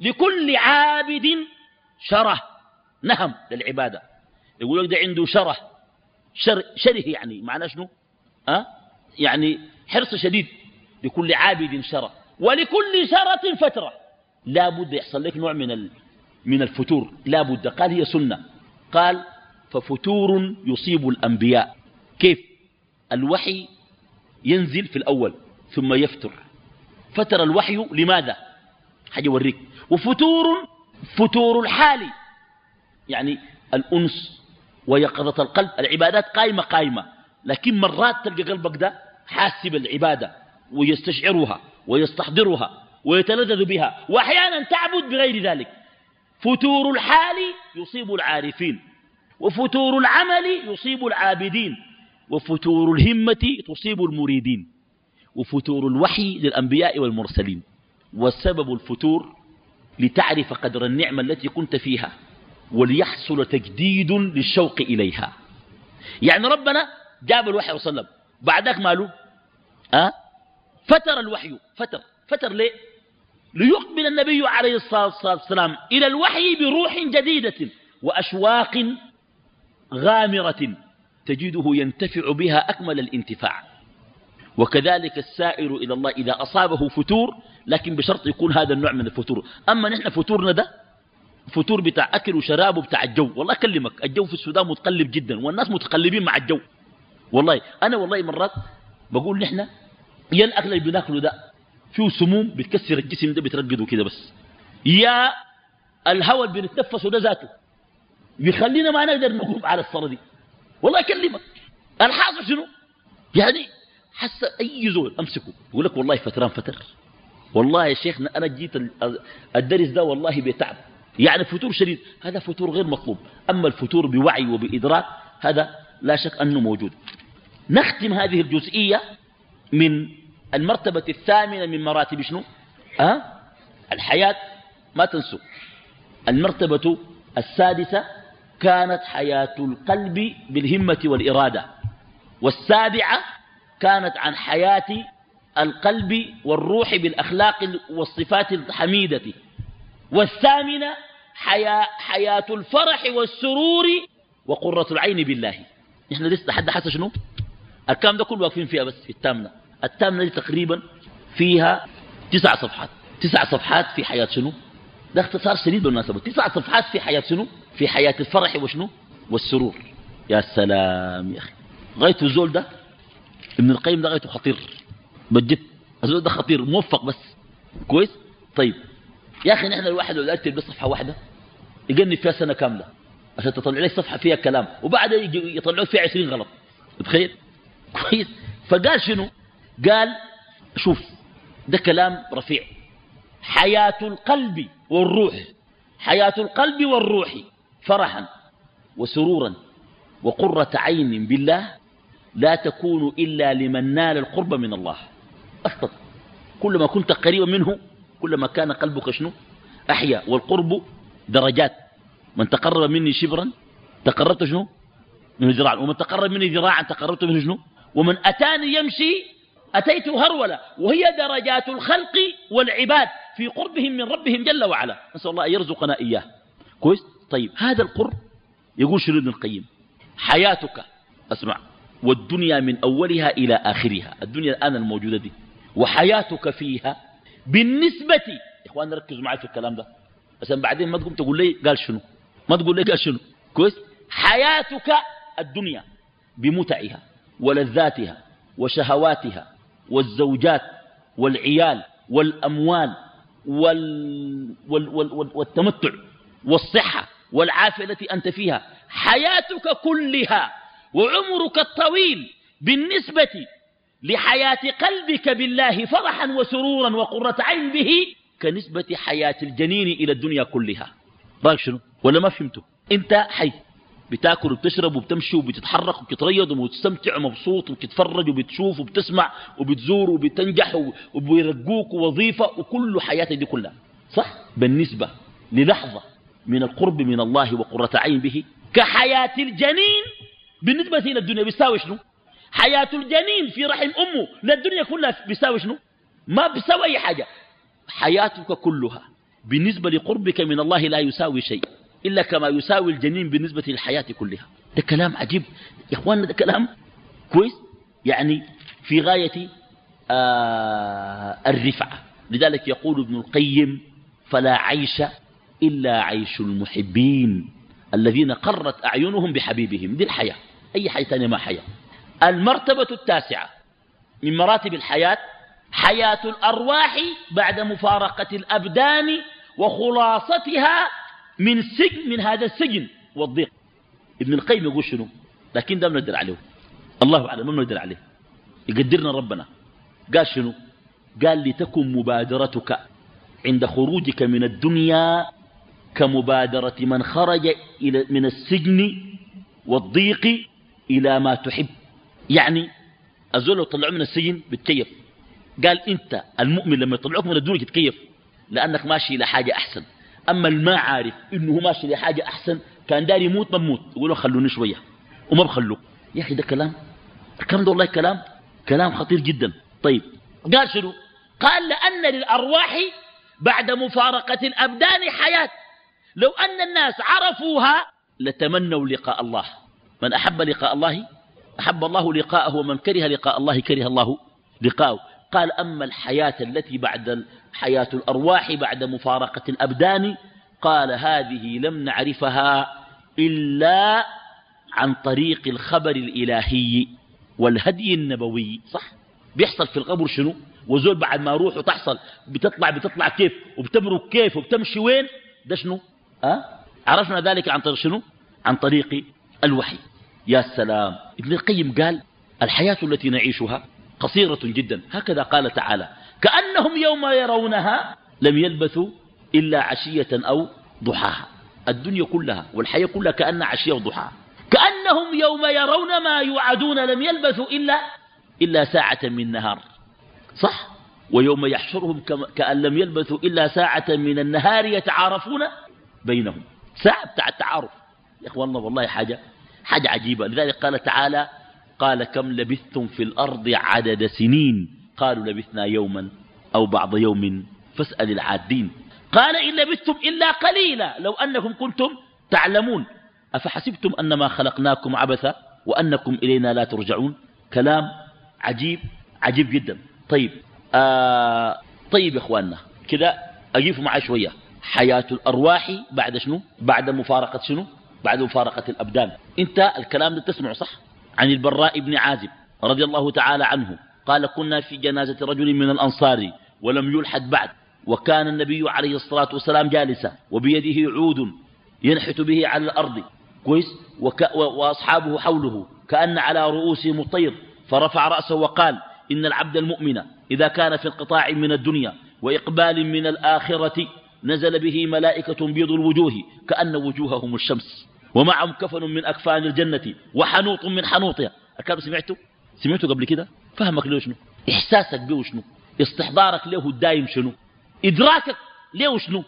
A: لكل عابد شره نهم للعبادة يقول لك ده عنده شره شر شره يعني معنى شنو أه؟ يعني حرص شديد لكل عابد شره ولكل شرة فترة لا بد يحصل لك نوع من من الفتور لا بد قال هي سنة قال ففتور يصيب الأنبياء كيف الوحي ينزل في الأول ثم يفتر فتر الوحي لماذا حاجة وريك وفتور فتور الحال يعني الأنس ويقظة القلب العبادات قائمة قائمة لكن مرات تلقى قلبك ده حاسب العبادة ويستشعرها ويستحضرها ويتلذذ بها وأحيانا تعبد بغير ذلك فتور الحال يصيب العارفين وفتور العمل يصيب العابدين وفتور الهمة تصيب المريدين وفتور الوحي للأنبياء والمرسلين والسبب الفتور لتعرف قدر النعمة التي كنت فيها وليحصل تجديد للشوق إليها يعني ربنا جاب الوحي صلى الله عليه وسلم بعدك ماله أه؟ فتر الوحي فتر فتر ليه ليقبل النبي عليه الصلاة والسلام إلى الوحي بروح جديدة وأشواق غامرة تجده ينتفع بها أكمل الانتفاع وكذلك السائر إلى الله إذا أصابه فتور لكن بشرط يكون هذا النوع من الفتور أما نحن فتورنا ده فتور بتاع أكل وشراب وبتاع الجو والله أكلمك الجو في السودان متقلب جدا والناس متقلبين مع الجو والله أنا والله مرات بقول نحن يا الأكل اللي بناكله ده فيه سموم بتكسر الجسم ده بترقده كده بس يا الهواء اللي بنتنفسه ده ذاته بيخلينا ما نقدر نقوم على الصلاة دي والله أكلمك الحاصل شنو يعني حس أي زول أمسكه يقول لك والله فتران فتر والله يا شيخنا أنا جيت الدرس ده والله بتعب يعني فتور شديد هذا فتور غير مطلوب أما الفتور بوعي وبإدراك هذا لا شك أنه موجود نختم هذه الجزئية من المرتبة الثامنة من مراتب شنو أه؟ الحياة ما تنسوا المرتبة السادسة كانت حياة القلب بالهمة والإرادة والسابعة كانت عن حياة القلب والروح بالأخلاق والصفات الحميدة والثامنة حياة, حياة الفرح والسرور وقرة العين بالله نحن لسه حد حتى شنو الكلام ده كله واقفين فيها بس في التامنة التامنة دي تقريبا فيها تسع صفحات تسع صفحات في حياة شنو ده اختصار شديد بالمناسبة تسع صفحات في حياة شنو في حياة الفرح وشنو والسرور يا سلام يا أخي غايته الزول ده ابن القيم ده غايته خطير بجد الزول ده خطير موفق بس كويس طيب يا أخي نحن الواحد لو يكتب بس صفحة واحدة يقني فيها سنة كاملة عشان تطلع لي صفحة فيها كلام وبعدها يطلعوا فيها عشرين غلط بخير كويس فقال شنو قال شوف ده كلام رفيع حياة القلب والروح حياة القلب والروح فرحا وسرورا وقرة عين بالله لا تكون إلا لمن نال القرب من الله أسطط كلما كنت قريبا منه كلما كان قلبك شنو أحيا والقرب درجات من تقرب مني شبرا تقربت شنو من ذراعا ومن تقرب مني ذراعا تقربت منه شنو ومن أتاني يمشي أتيت هرولة وهي درجات الخلق والعباد في قربهم من ربهم جل وعلا نسأل الله أن يرزقنا إياه كويس طيب هذا القرب يقول شنو ابن القيم حياتك اسمع والدنيا من أولها إلى آخرها الدنيا الآن الموجودة دي وحياتك فيها بالنسبة يا إخوان ركزوا معي في الكلام ده عشان بعدين ما تقوم تقول لي قال شنو ما تقول لي قال شنو كويس حياتك الدنيا بمتعها ولذاتها وشهواتها والزوجات والعيال والأموال وال وال وال والتمتع والصحة والعافية التي أنت فيها حياتك كلها وعمرك الطويل بالنسبة لحياة قلبك بالله فرحا وسرورا وقرة عين به كنسبة حياة الجنين إلى الدنيا كلها رأيك شنو ولا ما فهمته انت حي بتاكل وبتشرب وبتمشي وبتتحرك وبتتريض وبتستمتع ومبسوط وبتتفرج وبتشوف وبتسمع وبتزور وبتنجح وبيرجوك وظيفة وكل حياتك دي كلها صح؟ بالنسبة للحظة من القرب من الله وقرة عين به كحياة الجنين بالنسبة إلى الدنيا بيساوي شنو؟ حياة الجنين في رحم أمه للدنيا كلها بيساوي شنو؟ ما بيساوي أي حاجة حياتك كلها بالنسبة لقربك من الله لا يساوي شيء إلا كما يساوي الجنين بالنسبة للحياة كلها ده كلام عجيب يا إخواننا ده كلام كويس يعني في غاية آه الرفعة لذلك يقول ابن القيم فلا عيش إلا عيش المحبين الذين قرت أعينهم بحبيبهم دي الحياة أي حياة ثانية ما حياة المرتبة التاسعة من مراتب الحياة حياة الأرواح بعد مفارقة الأبدان وخلاصتها من سجن من هذا السجن والضيق ابن القيم يقول شنو لكن ده بنقدر عليه الله أعلم ما بنقدر عليه يقدرنا ربنا قال شنو قال لتكن مبادرتك عند خروجك من الدنيا كمبادرة من خرج إلى من السجن والضيق إلى ما تحب يعني الزول لو طلعوه من السجن بتكيف قال أنت المؤمن لما يطلعوك من الدنيا تتكيف لأنك ماشي إلى حاجة أحسن أما ما عارف إنه ماشي لحاجة أحسن كان داري يموت ما بموت يقولوا خلوني شوية وما بخلوه يا أخي ده كلام كم ده والله كلام كلام خطير جدا طيب قال شنو قال لأن للأرواح بعد مفارقة الأبدان حياة لو أن الناس عرفوها لتمنوا لقاء الله من أحب لقاء الله أحب الله لقاءه ومن كره لقاء الله كره الله لقاءه قال أما الحياة التي بعد حياة الأرواح بعد مفارقة الأبدان قال هذه لم نعرفها إلا عن طريق الخبر الإلهي والهدي النبوي صح بيحصل في القبر شنو وزول بعد ما روحه تحصل بتطلع بتطلع كيف وبتبرك كيف وبتمشي وين ده شنو أه؟ عرفنا ذلك عن طريق شنو عن طريق الوحي يا سلام ابن القيم قال الحياة التي نعيشها قصيرة جدا هكذا قال تعالى كأنهم يوم يرونها لم يلبثوا إلا عشية أو ضحاها الدنيا كلها والحياة كلها كأن عشية وضحاها كأنهم يوم يرون ما يوعدون لم يلبثوا إلا إلا ساعة من نهار صح ويوم يحشرهم كأن لم يلبثوا إلا ساعة من النهار يتعارفون بينهم ساعة بتاع التعارف يا إخواننا والله حاجة حاجة عجيبة لذلك قال تعالى قال كم لبثتم في الأرض عدد سنين قالوا لبثنا يوما أو بعض يوم فاسأل العادين قال إن لبثتم إلا قليلا لو أنكم كنتم تعلمون أفحسبتم أنما خلقناكم عبثا وأنكم إلينا لا ترجعون كلام عجيب عجيب جدا طيب آه طيب يا إخواننا كده أجيب معي شوية حياة الأرواح بعد شنو بعد مفارقة شنو بعد مفارقة الأبدان أنت الكلام ده تسمعه صح عن البراء بن عازب رضي الله تعالى عنه قال كنا في جنازة رجل من الأنصار ولم يلحد بعد وكان النبي عليه الصلاة والسلام جالسا وبيده عود ينحت به على الأرض كويس وك... وأصحابه حوله كأن على رؤوسهم الطير فرفع رأسه وقال إن العبد المؤمن إذا كان في انقطاع من الدنيا وإقبال من الآخرة نزل به ملائكة بيض الوجوه كأن وجوههم الشمس ومعهم كفن من أكفان الجنة وحنوط من حنوطها أكاد سمعته سمعته قبل كده فهمك له شنو إحساسك به شنو استحضارك له الدائم شنو إدراكك له شنو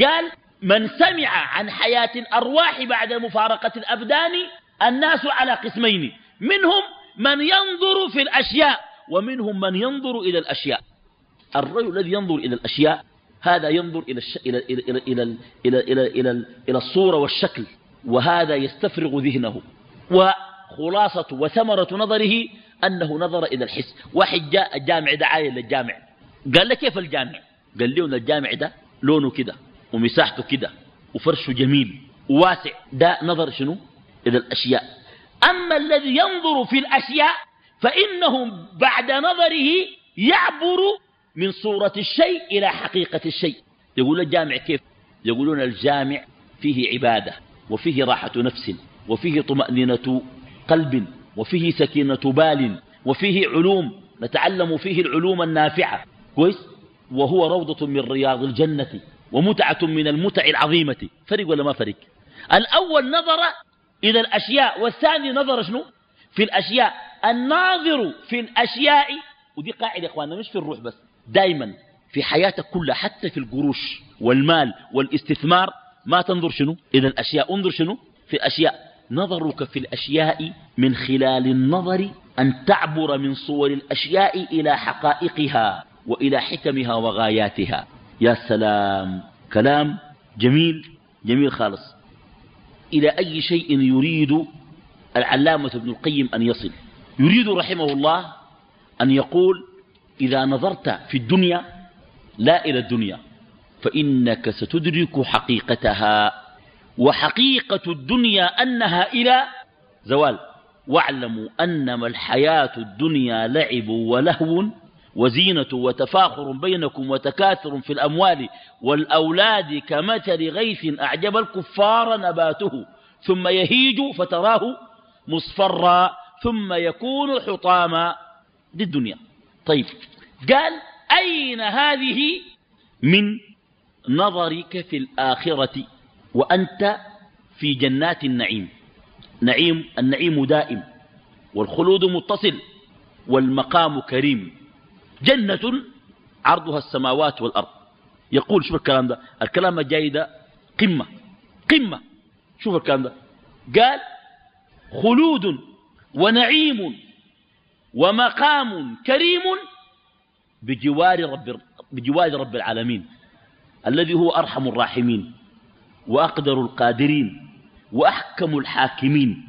A: قال من سمع عن حياة الأرواح بعد مفارقة الأبدان الناس على قسمين منهم من ينظر في الأشياء ومنهم من ينظر إلى الأشياء الرجل الذي ينظر إلى الأشياء هذا ينظر إلى إلى إلى إلى إلى إلى إلى إلى الصورة والشكل وهذا يستفرغ ذهنه وخلاصة وثمرة نظره أنه نظر إلى الحس واحد جاء الجامع ده عايل للجامع قال له كيف الجامع قال له الجامع ده لونه كده ومساحته كده وفرشه جميل وواسع ده نظر شنو إلى الأشياء أما الذي ينظر في الأشياء فإنه بعد نظره يعبر من صورة الشيء إلى حقيقة الشيء يقول الجامع كيف يقولون الجامع فيه عبادة وفيه راحة نفس وفيه طمأنينة قلب وفيه سكينة بال وفيه علوم نتعلم فيه العلوم النافعة كويس وهو روضة من رياض الجنة ومتعة من المتع العظيمة فرق ولا ما فرق الأول نظر إلى الأشياء والثاني نظر شنو في الأشياء الناظر في الأشياء ودي قاعدة يا إخواننا مش في الروح بس دايما في حياتك كلها حتى في القروش والمال والاستثمار ما تنظر شنو إذا الأشياء انظر شنو في الأشياء نظرك في الأشياء من خلال النظر أن تعبر من صور الأشياء إلى حقائقها وإلى حكمها وغاياتها يا سلام كلام جميل جميل خالص إلى أي شيء يريد العلامة ابن القيم أن يصل يريد رحمه الله أن يقول إذا نظرت في الدنيا لا إلى الدنيا فإنك ستدرك حقيقتها وحقيقة الدنيا أنها إلى زوال واعلموا أنما الحياة الدنيا لعب ولهو وزينة وتفاخر بينكم وتكاثر في الأموال والأولاد كمثل غيث أعجب الكفار نباته ثم يهيج فتراه مصفرا ثم يكون حطاما للدنيا طيب قال أين هذه من نظرك في الآخرة وأنت في جنات النعيم نعيم النعيم دائم والخلود متصل والمقام كريم جنة عرضها السماوات والأرض يقول شوف الكلام ده الكلام الجاي ده قمة قمة شوف الكلام ده قال خلود ونعيم ومقام كريم بجوار رب بجوار رب العالمين الذي هو أرحم الراحمين وأقدر القادرين وأحكم الحاكمين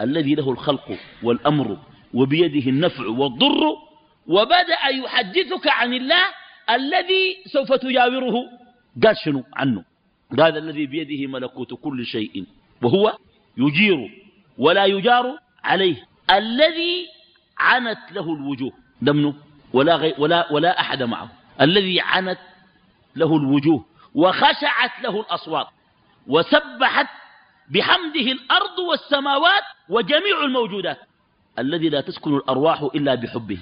A: الذي له الخلق والأمر وبيده النفع والضر وبدأ يحدثك عن الله الذي سوف تجاوره قال شنو عنه قال الذي بيده ملكوت كل شيء وهو يجير ولا يجار عليه الذي عنت له الوجوه دمنه ولا, غي ولا, ولا أحد معه الذي عنت له الوجوه وخشعت له الأصوات وسبحت بحمده الأرض والسماوات وجميع الموجودات الذي لا تسكن الأرواح إلا بحبه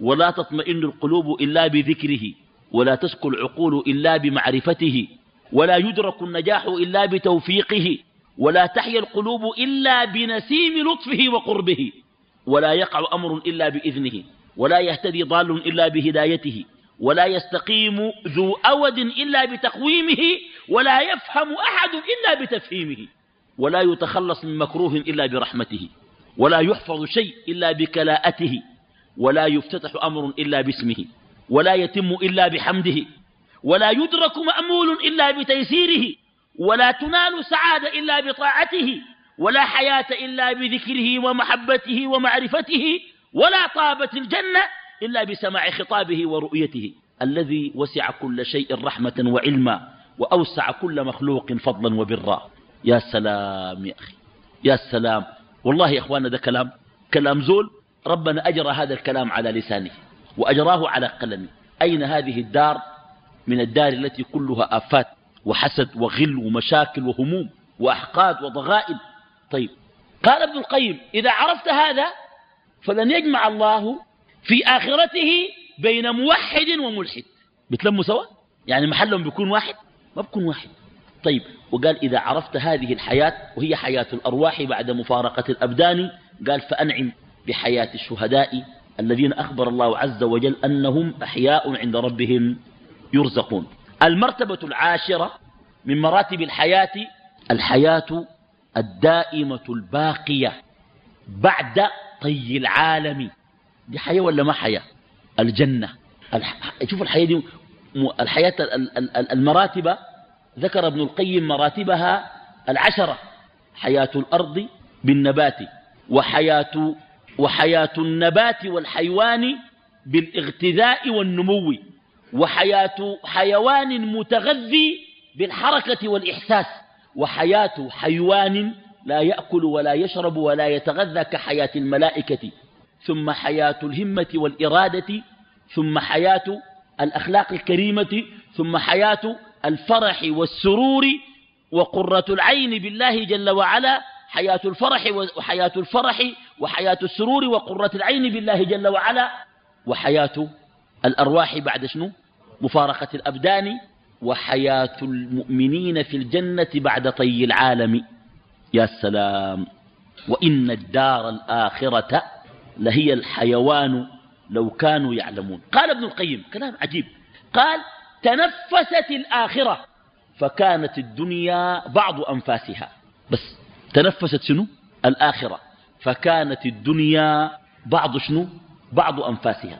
A: ولا تطمئن القلوب إلا بذكره ولا تسكن العقول إلا بمعرفته ولا يدرك النجاح إلا بتوفيقه ولا تحيا القلوب إلا بنسيم لطفه وقربه ولا يقع أمر إلا بإذنه ولا يهتدي ضال إلا بهدايته ولا يستقيم ذو أود إلا بتقويمه ولا يفهم أحد إلا بتفهيمه ولا يتخلص من مكروه إلا برحمته ولا يحفظ شيء إلا بكلاءته ولا يفتتح أمر إلا باسمه ولا يتم إلا بحمده ولا يدرك مأمول إلا بتيسيره ولا تنال سعادة إلا بطاعته ولا حياة إلا بذكره ومحبته ومعرفته ولا طابت الجنة إلا بسماع خطابه ورؤيته الذي وسع كل شيء رحمة وعلما وأوسع كل مخلوق فضلا وبرا يا سلام يا أخي يا سلام والله يا إخوانا ده كلام كلام زول ربنا أجرى هذا الكلام على لسانه وأجراه على قلمه أين هذه الدار من الدار التي كلها آفات وحسد وغل ومشاكل وهموم وأحقاد وضغائن طيب قال ابن القيم إذا عرفت هذا فلن يجمع الله في آخرته بين موحد وملحد بتلموا سوا يعني محلهم بيكون واحد ما بيكون واحد طيب وقال إذا عرفت هذه الحياة وهي حياة الأرواح بعد مفارقة الأبدان قال فأنعم بحياة الشهداء الذين أخبر الله عز وجل أنهم أحياء عند ربهم يرزقون المرتبة العاشرة من مراتب الحياة الحياة الدائمة الباقية بعد طي العالم دي حياة ولا ما حياة الجنة شوفوا شوف الحياة دي الحياة المراتب ذكر ابن القيم مراتبها العشرة حياة الأرض بالنبات وحياة, وحياة النبات والحيوان بالاغتذاء والنمو وحياة حيوان متغذي بالحركة والإحساس وحياة حيوان لا يأكل ولا يشرب ولا يتغذى كحياة الملائكة ثم حياة الهمة والإرادة ثم حياة الأخلاق الكريمة ثم حياة الفرح والسرور وقرة العين بالله جل وعلا حياة الفرح وحياة الفرح وحياة السرور وقرة العين بالله جل وعلا وحياة الأرواح بعد شنو مفارقة الأبدان وحياة المؤمنين في الجنة بعد طي العالم يا سلام وإن الدار الآخرة لهي الحيوان لو كانوا يعلمون قال ابن القيم كلام عجيب قال تنفست الآخرة فكانت الدنيا بعض أنفاسها بس تنفست شنو الآخرة فكانت الدنيا بعض شنو بعض أنفاسها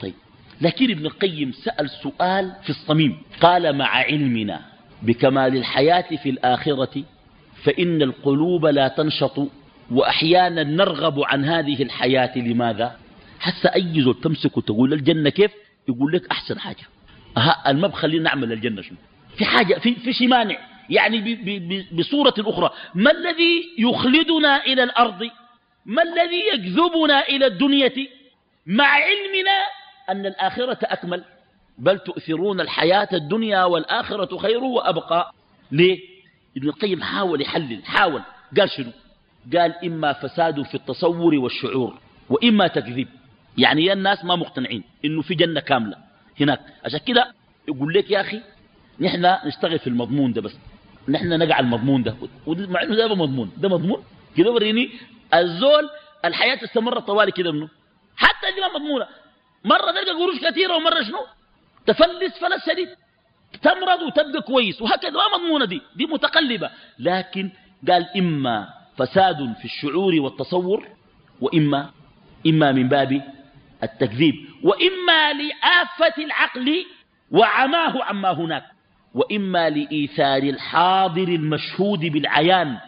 A: طيب لكن ابن القيم سأل سؤال في الصميم قال مع علمنا بكمال الحياة في الآخرة فإن القلوب لا تنشط وأحيانا نرغب عن هذه الحياة لماذا حتى أي زول تمسك وتقول الجنة كيف يقول لك أحسن حاجة أها المبخل نعمل الجنة شنو في حاجة في, في شي مانع يعني ب ب بصورة أخرى ما الذي يخلدنا إلى الأرض ما الذي يجذبنا إلى الدنيا مع علمنا أن الآخرة أكمل بل تؤثرون الحياة الدنيا والآخرة خير وأبقى ليه ابن القيم حاول يحلل حاول قال شنو قال إما فساد في التصور والشعور وإما تكذيب يعني يا الناس ما مقتنعين إنه في جنة كاملة هناك عشان كده يقول لك يا أخي نحن نشتغل في المضمون ده بس نحن نقع المضمون ده مع إنه ده مضمون ده مضمون كده وريني الزول الحياة استمرت طوالي كده منه حتى دي ما مضمونة مرة تلقى قروش كثيرة ومرة شنو تفلس فلس شديد تمرض وتبقى كويس وهكذا ما مضمونة دي دي متقلبة لكن قال إما فساد في الشعور والتصور وإما إما من باب التكذيب وإما لآفة العقل وعماه عما هناك وإما لإيثار الحاضر المشهود بالعيان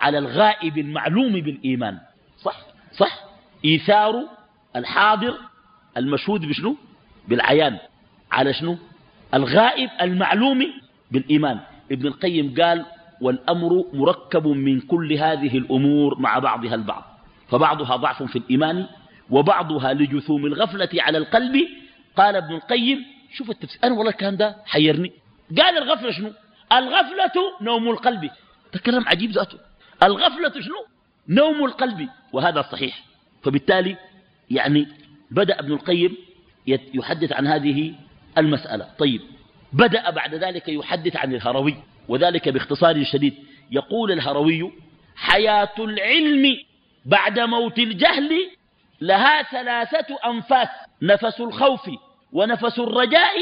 A: على الغائب المعلوم بالإيمان صح صح إيثار الحاضر المشهود بشنو بالعيان على شنو الغائب المعلوم بالإيمان ابن القيم قال والأمر مركب من كل هذه الأمور مع بعضها البعض فبعضها ضعف في الإيمان وبعضها لجثوم الغفلة على القلب قال ابن القيم شوف التفسير أنا والله الكلام ده حيرني قال الغفلة شنو الغفلة نوم القلب تكلم عجيب ذاته الغفلة شنو نوم القلب وهذا صحيح فبالتالي يعني بدأ ابن القيم يحدث عن هذه المسألة طيب بدأ بعد ذلك يحدث عن الهروي وذلك باختصار شديد يقول الهروي حياة العلم بعد موت الجهل لها ثلاثة أنفاس نفس الخوف ونفس الرجاء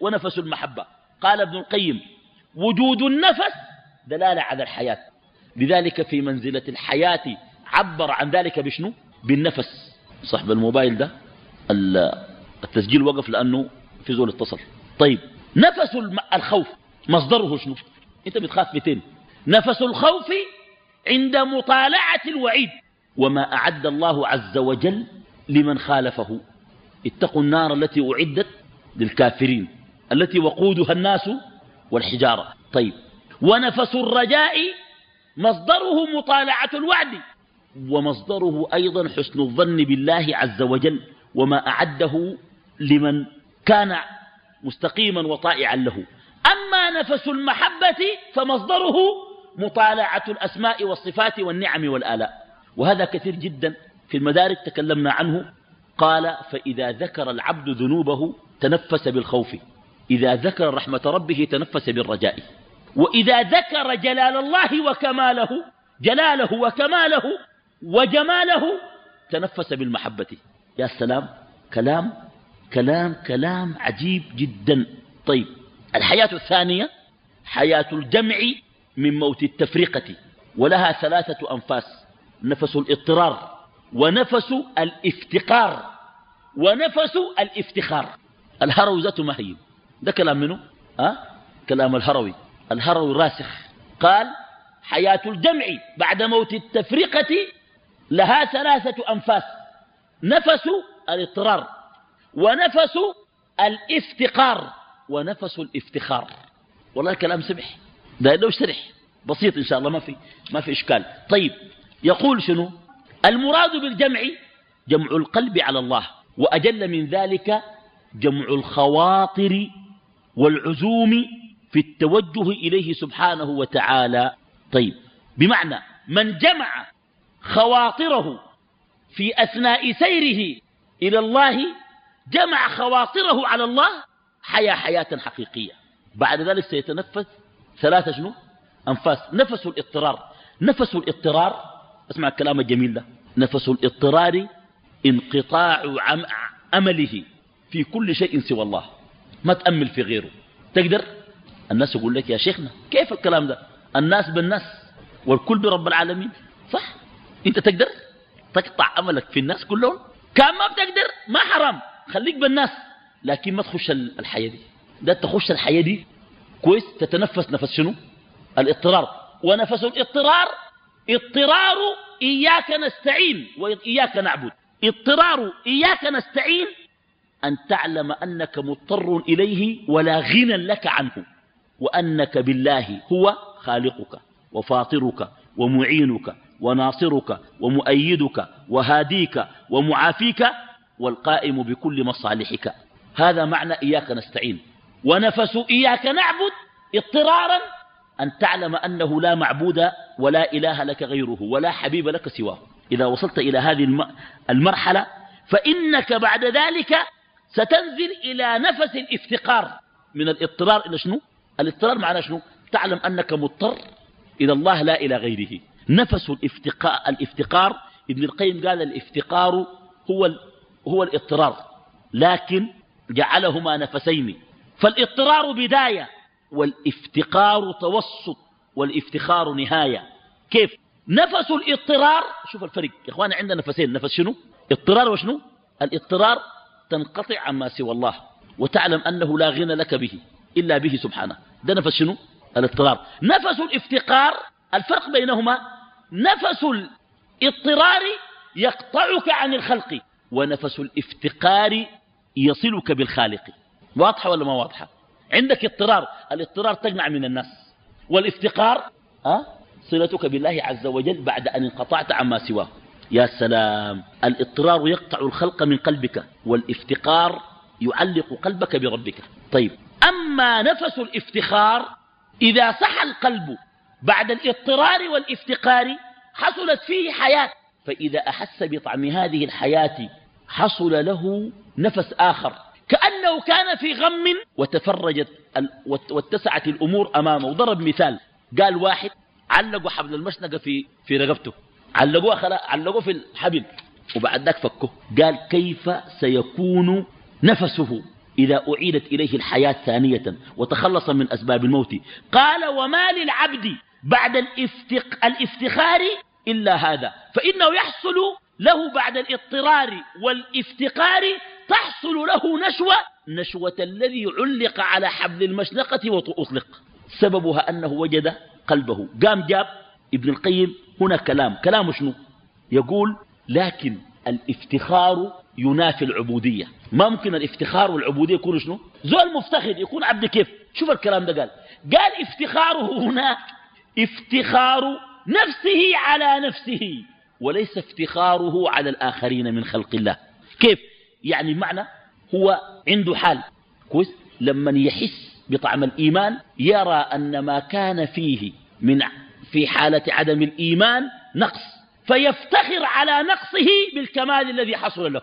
A: ونفس المحبة قال ابن القيم وجود النفس دلالة على الحياة لذلك في منزلة الحياة عبر عن ذلك بشنو بالنفس صاحب الموبايل ده التسجيل وقف لأنه في زول اتصل طيب نفس الخوف مصدره شنو أنت بتخاف 200 نفس الخوف عند مطالعة الوعيد وما أعد الله عز وجل لمن خالفه اتقوا النار التي أعدت للكافرين التي وقودها الناس والحجارة طيب ونفس الرجاء مصدره مطالعة الوعد ومصدره أيضا حسن الظن بالله عز وجل وما أعده لمن كان مستقيما وطائعا له أما نفس المحبة فمصدره مطالعة الأسماء والصفات والنعم والآلاء وهذا كثير جدا في المدارك تكلمنا عنه قال فإذا ذكر العبد ذنوبه تنفس بالخوف إذا ذكر رحمة ربه تنفس بالرجاء وإذا ذكر جلال الله وكماله جلاله وكماله وجماله تنفس بالمحبة يا سلام كلام كلام كلام عجيب جدا طيب الحياة الثانية حياة الجمع من موت التفرقة ولها ثلاثة أنفاس نفس الاضطرار ونفس الافتقار ونفس الافتخار الهروي ذاته ما هي ده كلام منه أه؟ كلام الهروي الهروي الراسخ قال حياة الجمع بعد موت التفرقة لها ثلاثة أنفاس نفس الاضطرار ونفس الافتقار ونفس الافتخار والله الكلام سمح ده لو شرح بسيط إن شاء الله ما في ما في إشكال طيب يقول شنو المراد بالجمع جمع القلب على الله وأجل من ذلك جمع الخواطر والعزوم في التوجه إليه سبحانه وتعالى طيب بمعنى من جمع خواطره في أثناء سيره إلى الله جمع خواطره على الله حيا حياة حقيقية بعد ذلك سيتنفس ثلاثة شنو أنفاس نفس الاضطرار نفس الاضطرار اسمع الكلام الجميل ده نفس الاضطرار انقطاع عم أمله في كل شيء سوى الله ما تأمل في غيره تقدر الناس يقول لك يا شيخنا كيف الكلام ده الناس بالناس والكل برب العالمين صح انت تقدر تقطع أملك في الناس كلهم كان ما بتقدر ما حرام خليك بالناس لكن ما تخش الحياة دي ده تخش الحياة دي كويس تتنفس نفس شنو الاضطرار ونفس الاضطرار اضطرار إياك نستعين وإياك نعبد اضطرار إياك نستعين أن تعلم أنك مضطر إليه ولا غنى لك عنه وأنك بالله هو خالقك وفاطرك ومعينك وناصرك ومؤيدك وهاديك ومعافيك والقائم بكل مصالحك هذا معنى إياك نستعين ونفس إياك نعبد اضطرارا أن تعلم أنه لا معبود ولا إله لك غيره ولا حبيب لك سواه إذا وصلت إلى هذه المرحلة فإنك بعد ذلك ستنزل إلى نفس الافتقار من الاضطرار إلى شنو؟ الاضطرار معناه شنو؟ تعلم أنك مضطر إلى الله لا إلى غيره نفس الافتقار, الافتقار ابن القيم قال الافتقار هو, هو الاضطرار لكن جعلهما نفسين فالاضطرار بداية والافتقار توسط والافتخار نهاية كيف نفس الاضطرار شوف الفرق يا اخوانا عندنا نفسين نفس شنو اضطرار وشنو الاضطرار تنقطع عما سوى الله وتعلم أنه لا غنى لك به إلا به سبحانه ده نفس شنو الاضطرار نفس الافتقار الفرق بينهما نفس الاضطرار يقطعك عن الخلق ونفس الافتقار يصلك بالخالق واضحة ولا ما واضحة عندك اضطرار الاضطرار تجمع من الناس والافتقار أه؟ صلتك بالله عز وجل بعد أن انقطعت عما سواه يا سلام الاضطرار يقطع الخلق من قلبك والافتقار يعلق قلبك بربك طيب أما نفس الافتخار إذا صح القلب بعد الاضطرار والافتقار حصلت فيه حياة فإذا أحس بطعم هذه الحياة حصل له نفس آخر كأنه كان في غم وتفرجت واتسعت الأمور أمامه وضرب مثال قال واحد علقوا حبل المشنقة في في رقبته علقوه علقوه في الحبل وبعد ذاك فكه قال كيف سيكون نفسه إذا أعيدت إليه الحياة ثانية وتخلص من أسباب الموت قال وما للعبد بعد الافتخار إلا هذا فإنه يحصل له بعد الاضطرار والافتقار تحصل له نشوة نشوة الذي علق على حبل المشنقة وأطلق سببها أنه وجد قلبه قام جاب ابن القيم هنا كلام كلام شنو يقول لكن الافتخار ينافي العبودية ما ممكن الافتخار والعبودية يكون شنو زول مفتخر يكون عبد كيف شوف الكلام ده قال قال افتخاره هنا افتخار نفسه على نفسه وليس افتخاره على الآخرين من خلق الله كيف؟ يعني معنى هو عنده حال كويس لما يحس بطعم الإيمان يرى أن ما كان فيه من في حالة عدم الإيمان نقص فيفتخر على نقصه بالكمال الذي حصل له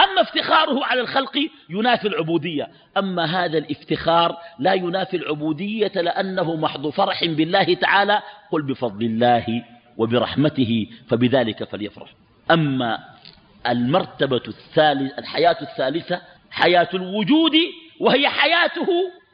A: أما افتخاره على الخلق ينافي العبودية أما هذا الافتخار لا ينافي العبودية لأنه محض فرح بالله تعالى قل بفضل الله وبرحمته فبذلك فليفرح أما المرتبة الثالثة الحياة الثالثة حياة الوجود وهي حياته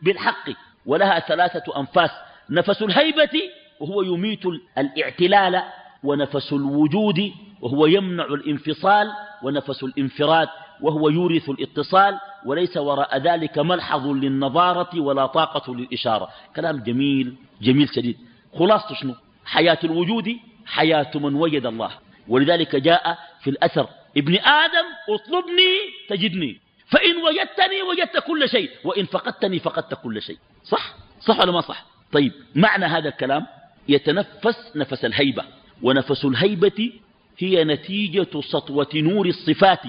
A: بالحق ولها ثلاثة أنفاس نفس الهيبة وهو يميت الاعتلال ونفس الوجود وهو يمنع الانفصال ونفس الانفراد وهو يورث الاتصال وليس وراء ذلك ملحظ للنظارة ولا طاقة للإشارة كلام جميل جميل شديد خلاصة شنو حياة الوجود حياة من وجد الله ولذلك جاء في الأثر ابن آدم اطلبني تجدني فإن وجدتني وجدت كل شيء وإن فقدتني فقدت كل شيء صح؟ صح ولا ما صح؟ طيب معنى هذا الكلام يتنفس نفس الهيبة ونفس الهيبة هي نتيجة سطوة نور الصفات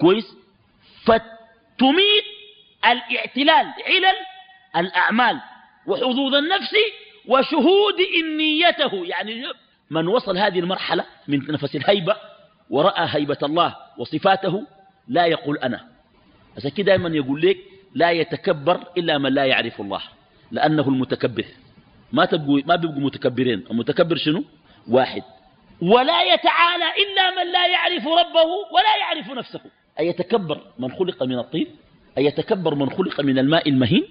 A: كويس؟ فتميت الاعتلال علل الأعمال وحظوظ النفس وشهود إنيته يعني من وصل هذه المرحلة من نفس الهيبة ورأى هيبة الله وصفاته لا يقول أنا عشان كده دائما يقول لك لا يتكبر إلا من لا يعرف الله لأنه المتكبر ما تبقوا ما بيبقوا متكبرين المتكبر شنو واحد ولا يتعالى إلا من لا يعرف ربه ولا يعرف نفسه يتكبر من خلق من الطين يتكبر من خلق من الماء المهين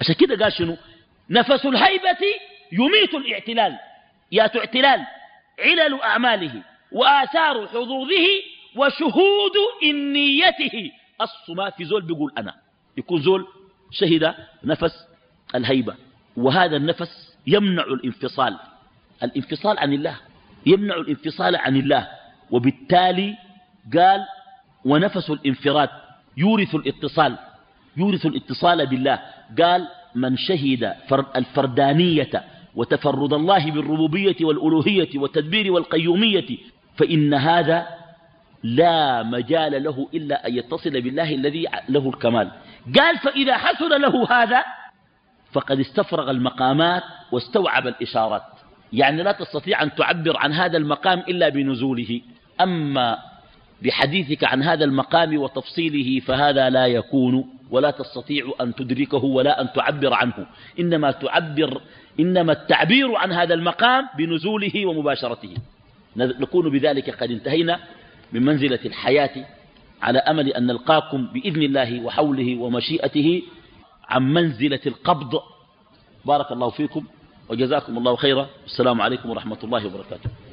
A: عشان كده قال شنو نفس الهيبة يميت الاعتلال يا اعتلال علل أعماله وآثار حظوظه وشهود إنيته الصماء في زول بيقول أنا يكون زول شهد نفس الهيبة وهذا النفس يمنع الانفصال الانفصال عن الله يمنع الانفصال عن الله وبالتالي قال ونفس الانفراد يورث الاتصال يورث الاتصال بالله قال من شهد الفردانية وتفرد الله بالربوبية والألوهية والتدبير والقيومية فإن هذا لا مجال له إلا أن يتصل بالله الذي له الكمال قال فإذا حصل له هذا فقد استفرغ المقامات واستوعب الإشارات يعني لا تستطيع أن تعبر عن هذا المقام إلا بنزوله أما بحديثك عن هذا المقام وتفصيله فهذا لا يكون ولا تستطيع أن تدركه ولا أن تعبر عنه إنما, تعبر إنما التعبير عن هذا المقام بنزوله ومباشرته نكون بذلك قد انتهينا من منزلة الحياة على أمل أن نلقاكم بإذن الله وحوله ومشيئته عن منزلة القبض بارك الله فيكم وجزاكم الله خيرا والسلام عليكم ورحمة الله وبركاته